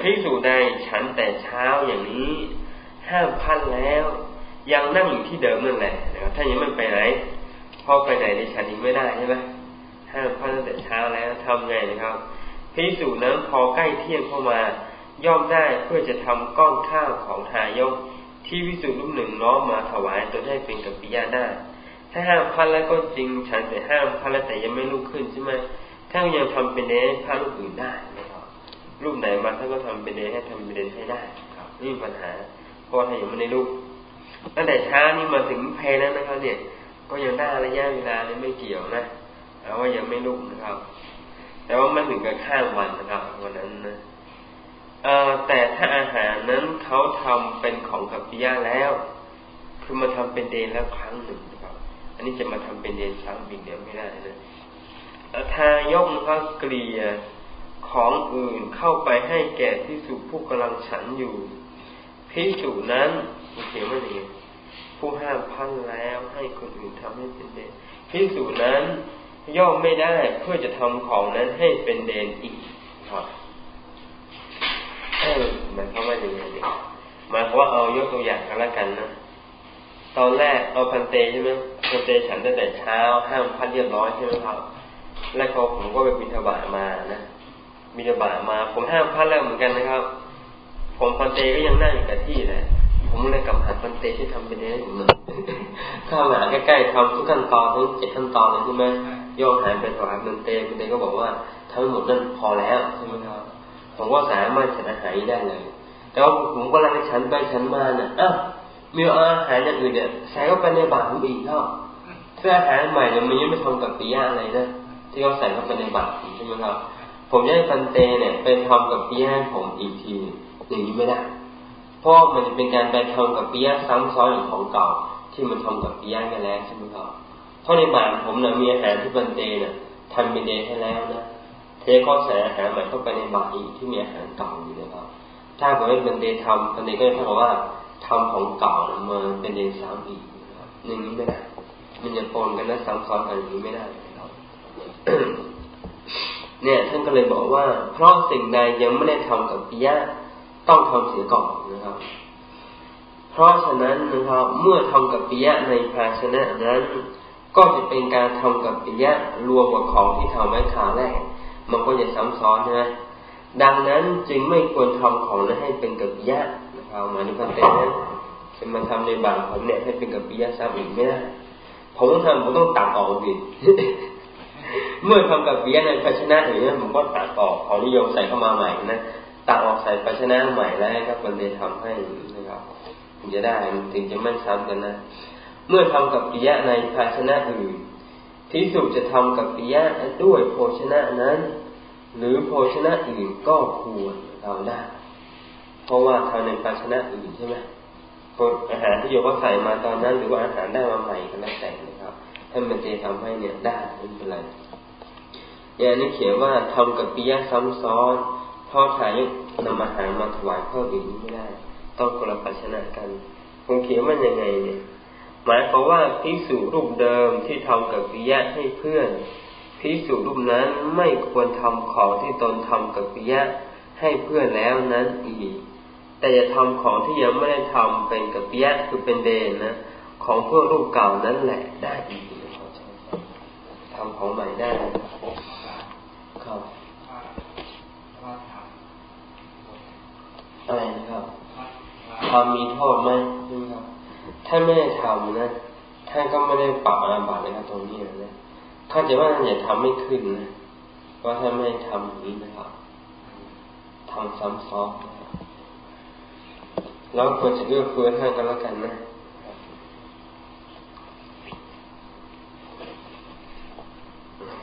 พิสูจน์ใดฉันแต่เช้าอย่างนี้ห้ามพันแล้ว ยังนั่งอยู่ที่เดิมนั่นแหละนะครับถ้ายังไม่ไปไหนพอไปไหนในฉันอีกไม่ได้ใช่ไหม ห้ามพระตั้งแต่เช้าแล้วทำไงนะครับพิสูจนั้นพอใกล้เที่ยงเข้ามา ย่อมได้เพื่อจะทำก้อนข้าวของทายก ที่พิสูจรูปหนึ่งน้อมมาถวายตนให้เป็นกับปิยาได้ถ้าห้ามพันแล้วก็จริง ฉันแต่ห้ามพันแล้วแต่ยังไม่ลุกขึ้นใช่ไหมถ้ายังทำเป็นเดนพระรูปอื่นได้นะครับรูปไหนมาท่านก็ทำเป็นเดนให้ทำเป็นเดนให้ได้ไม่มีปัญหาเพราะถ้านยังไม่ได้ลุกตั้งแต่เช้านี้มาถึงเพลนั้นนะครับ เนี่ย ก็ยังได้ระยะเวลาเลยไม่เกี่ยวนะ เอาว่ายังไม่ลุกนะครับ แต่ว่าไม่ถึงกับข้ามวันนะครับวันนั้นนะเอ่อแต่ถ้าอาหารนั้นเขาทำเป็นของกับปิยะแล้ว คือมาทำเป็นเดนแล้วครั้งหนึ่งนะครับ อันนี้จะมาทำเป็นเดนซ้ำอีกเดียวไม่ได้นะทายกนะครับเกลี่ยของอื่นเข้าไปให้แก่ที่สุผู้กำลังฉันอยู่พิสุนั้นเขียนว่าอย่างไงผู้ห้ามพันแล้วให้คนอื่นทำให้เป็นเดนพิสุนั้น ย่อมไม่ได้เพื่อจะทำของนั้นให้เป็นเดนอีกครับหมายความว่าอย่างไรหมายความว่าเอายกตัวอย่างกันแล้วกันนะตอนแรกเอาพันเตใช่ไหมพันเตฉันตั้งแต่เช้าห้ามพันเรียบร้อยใช่ไหมครับแล้วเขาผมก็ไปบิณฑบาตมานะบิณฑบาตมา ผมห้ามพันแล้วเหมือนกันนะครับ ผมพันเตก็ยังนั่งอยู่กับที่แหละผมเลยกำหัดพันเตที่ทำเป็นได้ผมหน่อยข้าวหมาใกล้ๆทำทุกขั้นตอนทั้งเจ็ดขั้นตอนเลยใช่ไหม โยกหายไปถวายพันเตพันเตก็บอกว่าทั้งหมดนั้นพอแล้วใช่ไหมครับผมก็สามารถฉันอาหารได้เลย แต่ว่าผมกำลังฉันไปฉันมาเนี่ยอ้าวมีอาหารอย่างอื่นเนี่ยใส่เข้าไปในบาตรผมอีกเท่าเสื้ออาหารใหม่เนี่ยมันยังไม่ทำกับปิยะอะไรนะที่เขาใส่เข้าไปในบาตรใช่ไหมครับ ผมจะให้พันเตเนี่ยไปทำกับปิยะให้ผมอีกทีอย่างนี้ไม่ได้เพราะมันจะเป็นการไปทำกับปิยะซ้ำซ้อนอย่างของเก่าที่มันทำกับปิยะไปแล้วใช่ไหมครับ เพราะในบาตรผมเนี่ยมีอาหารที่พันเตเนี่ยทำเป็นเดให้แล้วนะเทข้อใส่อาหารใหม่เข้าไปในบาตรอีกที่มีอาหารเก่าอยู่นะครับ ถ้าผมให้เป็นเดทำเป็นเดย์ก็จะเท่ากับว่าทำของเก่ามาเป็นเดซ้ำอีกนะครับอย่างนี้ไม่ได้มันจะปนกันและซ้ำซ้อนกันอย่างนี้ไม่ได้ครับเนี่ยท่านก็เลยบอกว่า เพราะสิ่งใดยังไม่ได้ทำกับปิยะต้องทำเสียก่อนนะครับ เพราะฉะนั้นนะครับเมื่อทำกับปิยะในภาชนะนั้น ก็จะเป็นการทำกับปิยะรวมกับของที่ทำไว้คราวแรก มันก็จะซ้ำซ้อนนะดังนั้นจึงไม่ควรทำของนั้นให้เป็นกับปิยะนะครับหมายถึงคนเทนต้นนั้นจะมาทำในบางผมเนี่ยให้เป็นกับปิยะซ้ำอีกไม่ได้ผมต้องทำผมต้องตัดออกดิเมื่อทำกับปิยะในภาชนะอื่นผมก็ตัดออกของนิยมใส่เข้ามาใหม่นะตัดออกใส่ภาชนะใหม่แล้วครับมันจะทำให้นะครับถึงจะได้ถึงจะไม่ซ้ำกันนะ เมื่อทำกับปิยะในภาชนะอื่นพิสุจะทำกับปิยะด้วยโภชนะนั้น หรือโภชนะอื่นก็ควรทำได้ เพราะว่าทำในภาชนะอื่นใช่ไหมอาหารที่โยก็ใส่มาตอนนั้น หรือว่าอาหารได้มาใหม่ก็แล้วแต่นะครับให้มันจะทำให้เนี่ยได้ไม่เป็นไรอย่างนี้เขียนว่าทำกับปิยะซ้ำซ้อนพ่อถ่ายนำอาหารมาถวายพ่ออื่นไม่ได้ ต้องคนละภาชนะกันผมเขียนมันยังไงเนี่ย หมายความว่าพิสูรรูปเดิมที่ทำกับปิยะให้เพื่อนพิสูรรูปนั้นไม่ควรทำของที่ตนทำกับปิยะให้เพื่อนแล้วนั้นอีก แต่จะทำของที่ยังไม่ได้ทำเป็นกับปิยะคือเป็นเดนนะของเพื่อรูปเก่านั้นแหละได้อีกทำของใหม่ได้ครับอะไรนะครับทำมีโทษไหมครับ ถ้าไม่ได้ทำนะ ท่านก็ไม่ได้ปรับอาบัตินะครับตรงนี้นะถ้าจะว่าท่านอย่าทำไม่ขึ้นนะว่าถ้านไม่ได้ทำอย่างนี้นะครับทำซ้ำซ้อนแล้วควรจะเอื้อเฟื้อท่านกันแล้วกันนะ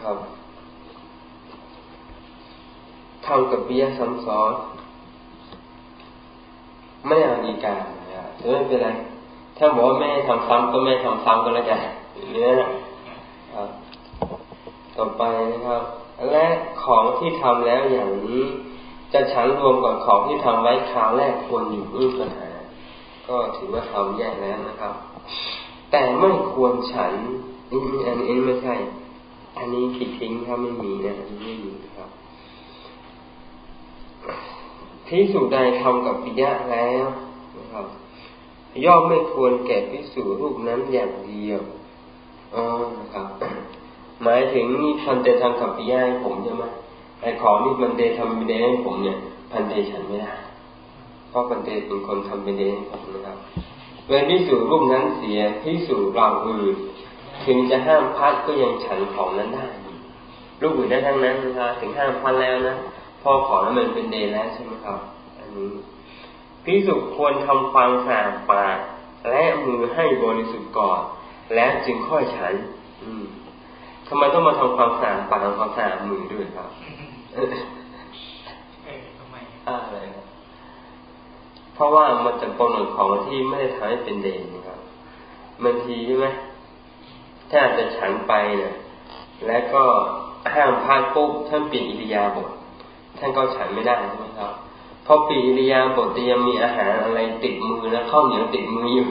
ครับทำกับเบี้ยซ้ำซ้อนไม่เอาดีการนะครับไม่เป็นไร ถ้าบอกว่าแม่ทำซ้ำก็แม่ทำซ้ำก็แล้วกันเนี่ยครับต่อไปนะครับ และของที่ทำแล้วอย่างนี้ จะฉันรวมกับของที่ทำไว้คราวแรกควรอยู่นี่ปัญหาก็ถือว่าทำแยกแล้วนะครับ แต่ไม่ควรฉันนี่อันนี้ไม่ใช่ อันนี้ผิดทิ้งถ้าไม่มีนะอันนี้ไม่มีครับพิสูจใดทำกับปิยะแล้วนะครับ ย่อมไม่ควรแก่พิสูรูปนั้นอย่างเดียวอ๋อนะครับ หมายถึงนี่พันเตทำกับปิยะให้ผมใช่ไหมไอ้ของนี่มันเดทำเป็นเดให้ผมเนี่ย พันเตฉันไม่ได้ เพราะพันเตเป็นคนทำเป็นเดให้ผมนะครับเว้นพิสูรูปนั้นเสียพิสูเราอื่นถึงจะห้ามพัดก็ยังฉันของนั้นได้รูปอื่นได้ทั้งนั้นนะครับถึงห้ามพัดแล้วนะพอขอแล้วมันเป็นเดแล้วใช่ไหมครับ อันนี้ พิสุควรทำความสะอาดปากและมือให้บริสุทธิ์ก่อน และจึงค่อยฉัน อืมทำไมต้องมาทำความสะอาดปากทำความสะอาดมือด้วยครับทำไมอะไรเพราะว่ามันจะปนของที่ไม่ได้ทำให้เป็นเดนนะครับบางทีใช่ไหมถ้าอาจจะฉันไปเนี่ยแล้วก็ห้ามพลาดปุ๊บท่านปีอิริยาบถท่านก็ฉันไม่ได้ใช่ไหมครับ พอปีริยาบถยังมีอาหารอะไรติดมือแล้วข้าวเหนียวติดมืออยู่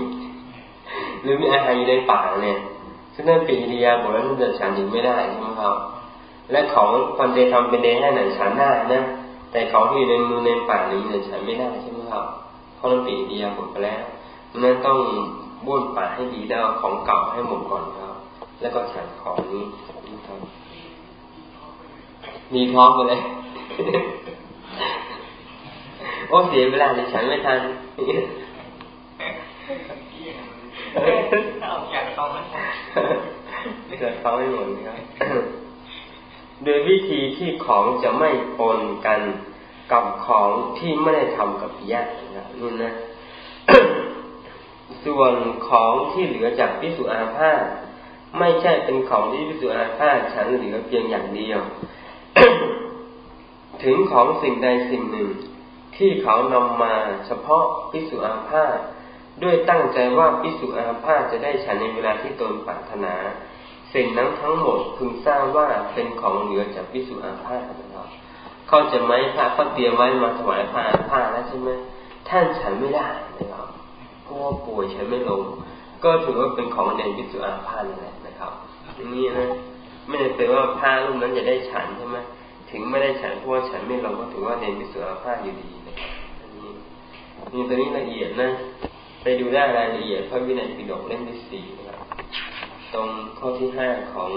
หรือมีอาหารอยู่ในปากเนี่ยซึ่งนั่นปีริยาบถแล้วท่านจะฉันอีกไม่ได้ใช่ไหมครับ และของคนจะทำเป็นเดให้หนังฉันได้นะแต่ของที่อยู่ในมือในปากนี้เนี่ยฉันไม่ได้ใช่ไหมครับเพราะมันปีริยาบถไปแล้วนั้นต้องบ้วนปากให้ดีแล้วของเก่าให้หมดก่อนครับ แล้วก็ฉันของนี้ครับมีท้องไปเลย โอ้เสียเวลาเลยฉันไม่ทันอยากเขาไม่เกิดเขาไม่หมดครับโดยวิธีที่ของจะไม่ปนกันกับของที่ไม่ได้ทำกับญาตินะนี่นะ ส่วนของที่เหลือจากพิสุอาภาไม่ใช่เป็นของที่พิสุอาภาฉันเหลือเพียงอย่างเดียว ถึงของสิ่งใดสิ่งหนึ่ง ที่เขานำมาเฉพาะพิสุอาภาด้วยตั้งใจว่าพิสุอาภาจะได้ฉันในเวลาที่ตนปรารถนา สิ่งนั้นทั้งหมดพึงทราบว่าเป็นของเหลือจากพิสุอาภานะครับเขาจะไม่พระเขาเตรียมไว้มาถวายพระอาภาแล้วใช่ไหมท่านฉันไม่ได้นะครับเพราะว่าป่วยฉันไม่ลง ก็ถือว่าเป็นของเด่นพิสุอาภานั่นแหละนะครับอย่างนี้นะไม่ได้แปลว่าผ้ารูปนั้นจะได้ฉันใช่ไหมถึงไม่ได้ฉันเพราะว่าฉันไม่ลงก็ถือว่าเน้นพิสุอาภาอยู่ดี นี่ตัวนี้ละเอียดนะ ไปดูได้รายละเอียดพระวินัยปิฎกเล่มที่สี่นะครับ ตรงข้อที่ห้าของ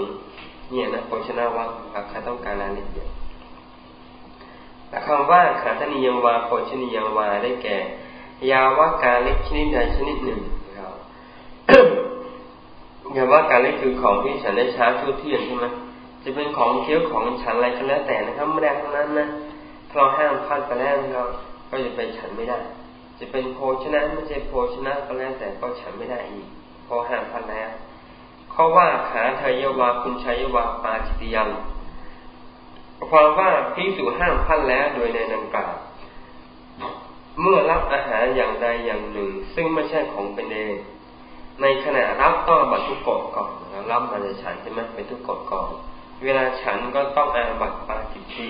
เนี่ยนะโภชนาวัตรใครต้องการรายละเอียดแต่คำว่าขาธนิยังวาโภชนิยังวาได้แก่ ยาวากาเล็กชนิดใดชนิดหนึ่งนะครับยาวากาเล็กคือของที่ฉันได้ช้าชั่วเที่ยงใช่ไหมจะเป็นของเคี้ยวของฉันอะไรก็แล้วแต่นะครับไม่ได้ทั้งนั้นนะถ้าเราห้ามพลาดไปแล้วเราก็จะเป็นฉันไม่ได้ จะเป็นโภชนะไม่ใช่โภชนะก็แล้วแต่ก็ฉันไม่ได้อีกพอห้ามพลาดแล้วเขาว่าขาเทยวาคุณชัยวาปาจิตยังความว่าพิสูจห้ามพันแล้วโดยในดังกล่าวเมื่อรับอาหารอย่างใดอย่างหนึ่ง ซึ่งไม่ใช่ของเป็นเองในขณะรับต้องบรรทุกกฎก่อนรับมาในฉันใช่ไหมเป็นทุกกฎก่อน เวลาฉันก็ต้องอาบัตปาจิตที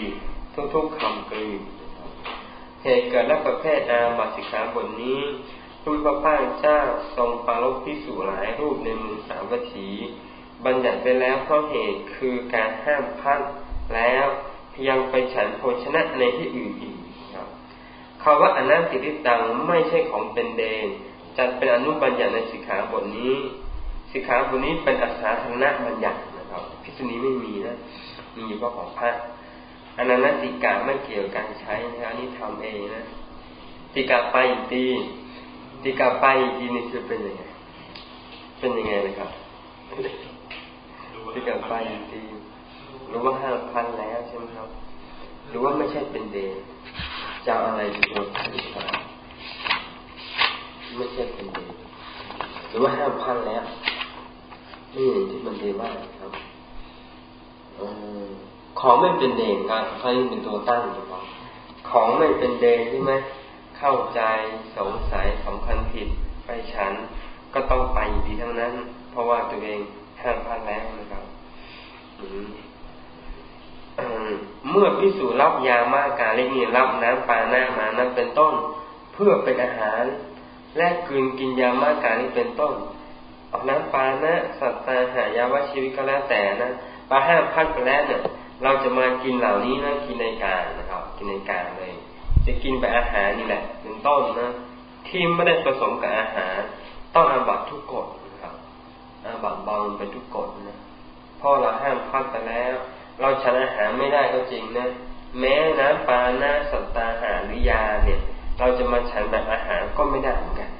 ทุกๆคำกลืน เหตุเกิดและประเภทอาบัตสิกขาบทนี้พุทธพระพาเจ้าทรงปาลพิสูหลายรูปในมือสามวถีบัญญัติไปแล้วเพราะเหตุคือการห้ามพัดแล้วยังไปฉันโภชนะในที่อื่นอีกครับคำว่าอนัตติริตังไม่ใช่ของเป็นเดนจัดเป็นอนุบัญญัติในสิกขาบทนี้ สิกขาบทนี้เป็นอัศาธนะบัญญัตินะครับพิษุนีไม่มีนะมีเฉพาะของพระ อันนั้นติกาไม่เกี่ยวกันใช้นะอันนี้ทำเองนะติกาไปอีกทีติกาไปอีกทีนี่คือเป็นยังไง เป็นยังไงนะครับติกาไปอีกทีหรือว่าห้าพันแล้วใช่ไหมครับ หรือว่าไม่ใช่เป็นเดชจะอะไรถูกต้องไม่ใช่เป็นเดชหรือว่าห้าพันแล้วนี่ที่มันเดว่าครับ ของไม่เป็นเดชการใช้เป็นตัวตั้งนะครับของไม่เป็นเดชใช่ไหมเข้าใจสงสัยสำคัญผิดไปฉันก็ต้องไปดีทั้งนั้น เพราะว่าตัวเองห้ามพลาดแล้วนะครับเมื่อพิสูจรับยามากาเล็กนี่รับน้ำปลาหน้ามานั้นเป็นต้น เพื่อเป็นอาหาร และกืนกินยามากาเล็กเป็นต้นออกน้ำปลานะ สัตตาหายาวชีวิตก็แล้วแต่นะปลาห้ามพัดไปแล้วเนี่ย เราจะมากินเหล่านี้นะกินในการนะครับ กินในการเลย จะกินไปอาหารนี่แหละเป็นต้นนะที่ไม่ได้ผสมกับอาหาร ต้องอาบัตทุกกฎนะครับอาบัตบางเป็นทุกกฎนะพราะเราห้ามพัดไปแล้ว เราฉันอาหารไม่ได้ก็จริงนะแม้น้ำปลาหน้าสัตตาหารหรือยาเนี่ย เราจะมาฉันแบบอาหารก็ไม่ได้เหมือนกัน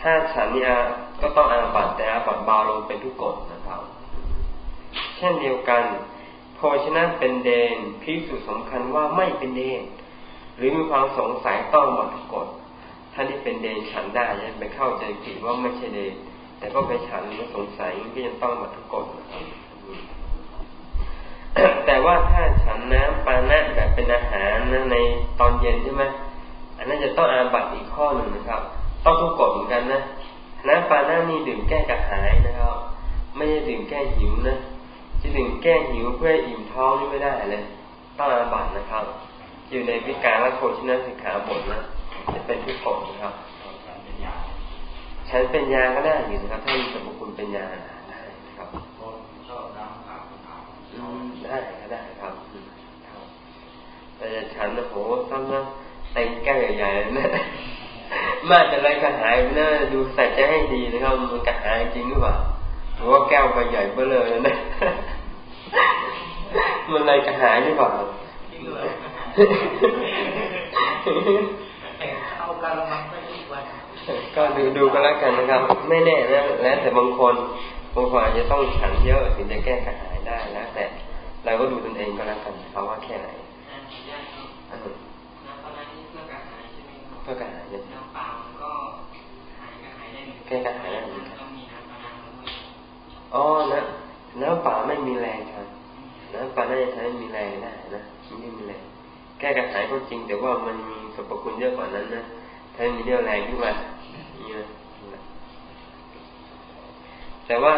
ถ้าฉันนี่ยก็ต้องอาบัตแต่อาบัตบาลงเป็นทุกกฎนะครับ เช่นเดียวกัน โภชนะเป็นเดนพิสูจสำคัญว่าไม่เป็นเดน หรือมีความสงสัยต้องมาทุกกฎท่านที่เป็นเดนฉันได้ยังไปเข้าใจผิดว่าไม่ใช่เดน แต่ก็ไปฉันแล้วสงสัยก็ยังต้องมาทุกกฎแต่ว่าถ้าฉันน้ำปานะแบบเป็นอาหารนะในตอนเย็นใช่ไหมอันนั้นจะต้องอาบัตอีกข้อหนึ่งนะครับ ต้องทุกกฎเหมือนกันนะน้ำปานะนี่ดื่มแก้กระหายนะครับ ไม่ใช่ดื่มแก้หิวนะ จะดื่มแก้หิวเพื่ออิ่มท้องนี่ไม่ได้เลย ต้องอาบัตนะครับ อยู่ในวิการละโคชินะสิกขาบทนะจะเป็นทุกกฎนะครับฉันเป็นยาก็ได้อยู่นะครับ ถ้ามีสมบูรณ์เป็นยาได้นะครับชอบน้ำขาวได้ก็ได้ครับ แต่จะฉันนะโหต้องนะเต็มแก้วใหญ่ๆนะมาจะไรกระหายนะดูใส่ใจให้ดีนะครับมันกระหายจริงหรือเปล่า หรือว่าแก้วใบใหญ่เบ้อเลยนะ มันอะไรกระหายหรือเปล่าเอาการมัไปทุกวันก็ดูดูกันแล้วกันนะครับ ไม่แน่นะแล้วแต่บางคนบางคนอาจจะต้องฉันเยอะถึงจะแก้กระหายได้แล้วแต่เราก็ดูตนเองก็แล้วกันเขาว่าแค่ไหนเพื่อกระหายเนี่ยน้ำเปล่าก็หายกระหายได้แก้กระหายได้เหมื อ๋อนะน้ำปล่าไม่มีแรงครับน้ำปล่าน่าจะใช้มีแรงได้นะไม่มีแรงแก้กระหายก็จริง แต่ว่ามันมีสรรพคุณเยอะกว่านั้นนะถ้ามีเรี่ยวแรงขึ้นมาเนี่ยแต่ว่า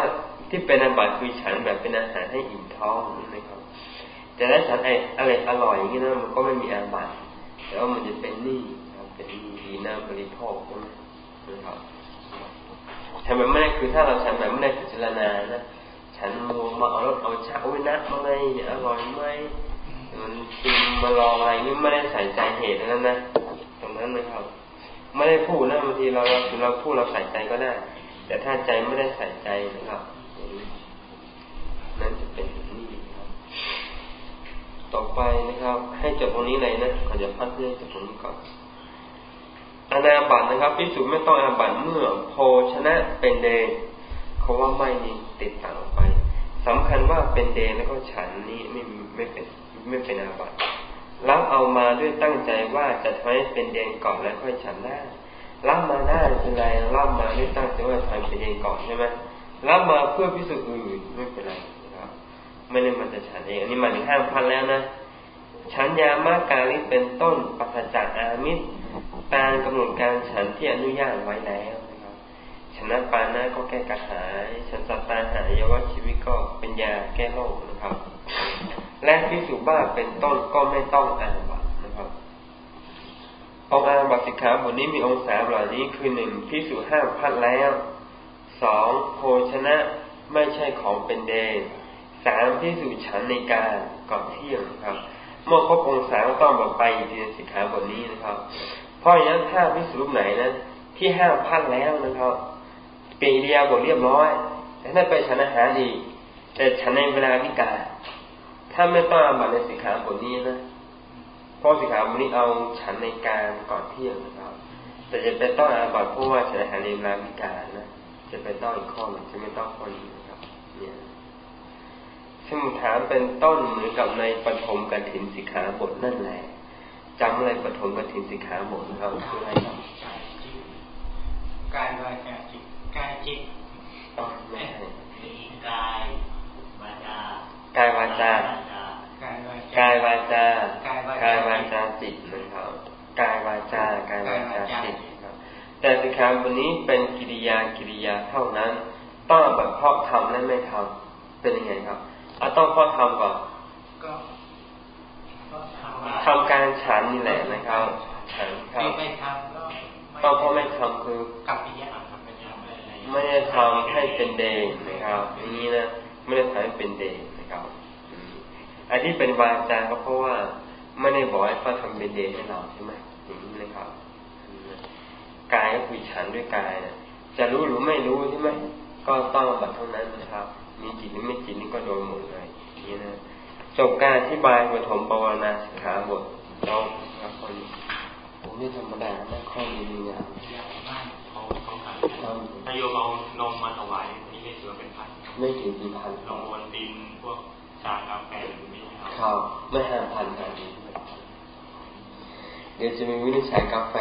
ที่เป็นอาบัติคือฉันแบบเป็นอาหารให้อิ่มท้องนะครับแต่ถ้าฉันไออะไรอร่อยอย่างนี้นะมันก็ไม่มีอาบัติแต่ว่ามันจะเป็นนี่เป็นนี่ดีน้ำบริโภคใช่ไหมนะครับ ฉันแบบไม่ได้คือถ้าเราฉันแบบไม่ได้พิจารณานะฉันมัวมาเอารถเอาชาอุ้ยนักมาไงอร่อยไหมมันกินมาลองอะไรนี่ไม่ได้ใส่ใจเหตุนั้นนะตรงนั้นนะครับ ไม่ได้พูดนะบางทีเราเราเราพูดเราใส่ใจก็ได้ แต่ถ้าใจไม่ได้ใส่ใจนะครับนั่นจะเป็นนี่ครับ ต่อไปนะครับ ให้จบตรงนี้เลยนะก่อนจะพักเรื่องจบตรงนี้ก่อน อนาบัตนะครับพิสูจน์ไม่ต้องอาบัตเมื่อโพชนะเป็นเดนเขาว่าไม่นี้ติดต่างไปสำคัญว่าเป็นเดนแล้วก็ฉันนี้ไม่ไม่เป็นไม่เป็นอาบัตรับเอามาด้วยตั้งใจว่าจะทำให้เป็นเดนก่อนแล้วค่อยฉันได้รับมาได้เป็นไรรับมาไม่ตั้งใจว่าทำเป็นเองก่อนใช่ไหมรับมาเพื่อพิสูจน์อื่นไม่เป็นไรนะครับไม่ได้มาจะฉันเองอันนี้มาถึงห้ามพันแล้วนะฉันยามาการิเป็นต้นปัจจากอามิตร ตามกำหนดการฉันที่อนุญาตไว้แล้วนะครับชนะปานะก็แก้กระหาย ฉันสัตตาหายว่าชีวิตก็เป็นยาแก้โรคนะครับ และพิสูจบ้าเป็นต้นก็ไม่ต้องอาบัตนะครับองอาบัติขาบทนี้มีองค์สามเหล่านี้คือหนึ่งพิสูจห้ามพัดแล้วสองโภชนะไม่ใช่ของเป็นเดนสามพิสูจฉันในการก่อนเที่ยงครับ เมื่อครบองค์สามต้องบอกไปอีกทีสิกขาบทนี้นะครับ เพราะอย่างนั้นถ้าพิสูจไหนนะที่ห้ามพัดแล้วนะครับเปียเรียบทเรียบร้อย แต่ถ้าไปฉันอาหารอีกแต่ฉันในเวลาวิกาถ้าไม่ต้องอาบัตในสิกขาบทนี้นะเพราะสิขาวันนี้เอาฉันในการก่อนเที่ยงนะครับ แต่จะเป็นต้องอาบัตเพราะว่าฉันอาหารในรามิกานะจะเป็นต้องอีกข้อหนึ่งจะไม่ต้องข้อนี้นะครับ เนี่ยซึ่งถามเป็นต้นเหมือนกับในปฐมกฐินสิกขาบทนั่นแหละ จำอะไรปฐมกฐินสิกขาบทนะครับคืออะไรครับกายวาจาจิตกายจิตอ๋อไม่ใช่กายวาจากายวาจากายวาจากายวาจาจิตนะครับกายวาจากายวาจาจิตครับแต่สิครับวันนี้เป็นกิริยากิริยาเท่านั้น ต้องแบบพาะทำและไม่ทำเป็นยังไงครับเอาต้องพาะทำก่อน ทำการฉันนี่แหละนะครับฉันครับต้องเพราะไม่ทำคือไม่ได้ทำให้เป็นเดงนะครับอย่างนี้นะไม่ได้ทำให้เป็นเดงนะครับอันที่เป็นวาจาก็เพราะว่าไม่ได้บอกให้เขาทำเป็นเดชให้เราใช่ไหมอย่างนี้นะครับกายก็คือฉันด้วยกายนะจะรู้หรือไม่รู้ใช่ไหมก็ต้องบัตรเท่านั้นนะครับ มีจิตหรือไม่จิตนี่ก็โดนหมดเลยนี่นะ จบการอธิบายปฐมปวารณาสิกขาบทเราครับคนผมไม่ธรรมดาไม่ค่อยมีงานถ้าโยมเอานมมาถวายนี่ไม่ถือเป็นพันไม่ถึงกี่พันนมวนดินพวกชากาแฟหรือไม่ครับไม่ห้ามพันกันเดี๋ยวจะมีวินิจฉัยกาแฟ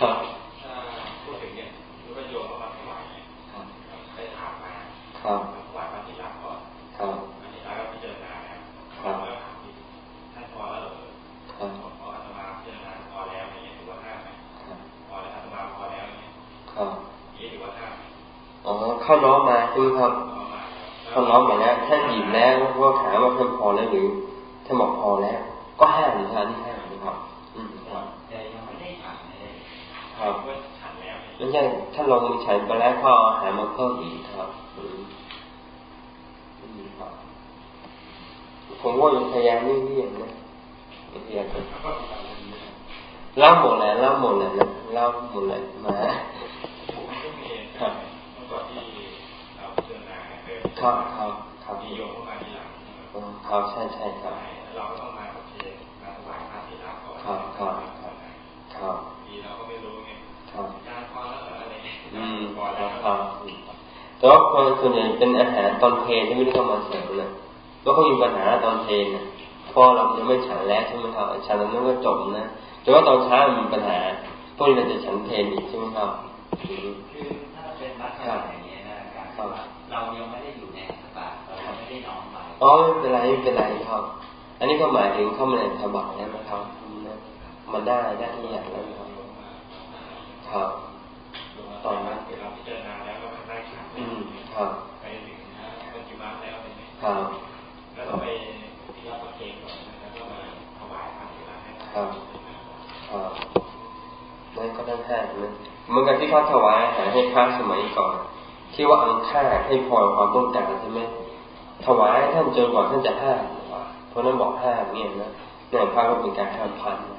ครับพูดถึงเนี่ยรู้ว่าโยมเอามาถวายครับได้ถามมาครับถวายพระศิลาก่อน อ๋อ เข้าน้อมมาใช่ไหมครับเข้าน้อมมาแล้วท่านหยิบแล้วก็ถามว่าท่านพอแล้วหรือท่านบอกพอแล้ว ก็ห้ามนะครับนี่ห้ามนะครับ อืมครับแต่ยังไม่ได้ฉันเลยครับไม่ใช่ถ้าลงฉันไปแล้วก็หามาเพิ่มอีกครับอืมผมว่าพยายามไม่เลี่ยงนะพยายามเล่าหมดแล้วเล่าหมดแล้วนะเล่าหมดแล้วมา ครับครับครับมีโยมเข้ามาทีหลังครับใช่ใช่ครับเราก็ต้องมาโอเคมาถวายพระศิลาก่อนครับครับครับทีเราก็ไม่รู้ไงครับการพอแล้วเหรออะไรอืมพอแล้วครับแต่ว่าคนส่วนใหญ่เป็นอาหารตอนเพลที่ไม่ได้เข้ามาเสริมนะก็เขามีปัญหาตอนเพลนะพอเราจะไม่ฉันแล้วใช่ไหมครับฉันนั้วมันก็จบนะแต่ว่าตอนเช้ามีปัญหาพวกนี้เราจะฉันเพลอีกใช่ไหมครับคือถ้าเป็นวัดอย่างนี้นะการ เรายังไม่ได้อยู่ในสบายเราไม่ได้น้อมไปอ๋อไม่เป็นไรไม่เป็นไรครับ อันนี้ก็หมายถึงเข้ามาในสบายแล้วนะครับมันได้ได้ทุกอย่างแล้วครับครับตอนนั้นเราพิจารณาแล้วก็ได้ขันอืมครับไปถึงปัจจุบันแล้วเป็นไหมครับแล้วก็ไปที่รับประเคนก่อนแล้วก็มาถวายพระเถระให้ครับครับนั่นก็ต้องห้านะเหมือนกับที่เขาถวายอาหารให้พระสมัยก่อน ที่ว่าอังค่าให้พอความต้องการใช่ไหมถวายท่านจนกว่าท่านจะห้ามเพราะนั้นบอกห้ามเนี่ยนะแต่พระก็เป็นการห้ามพันนะ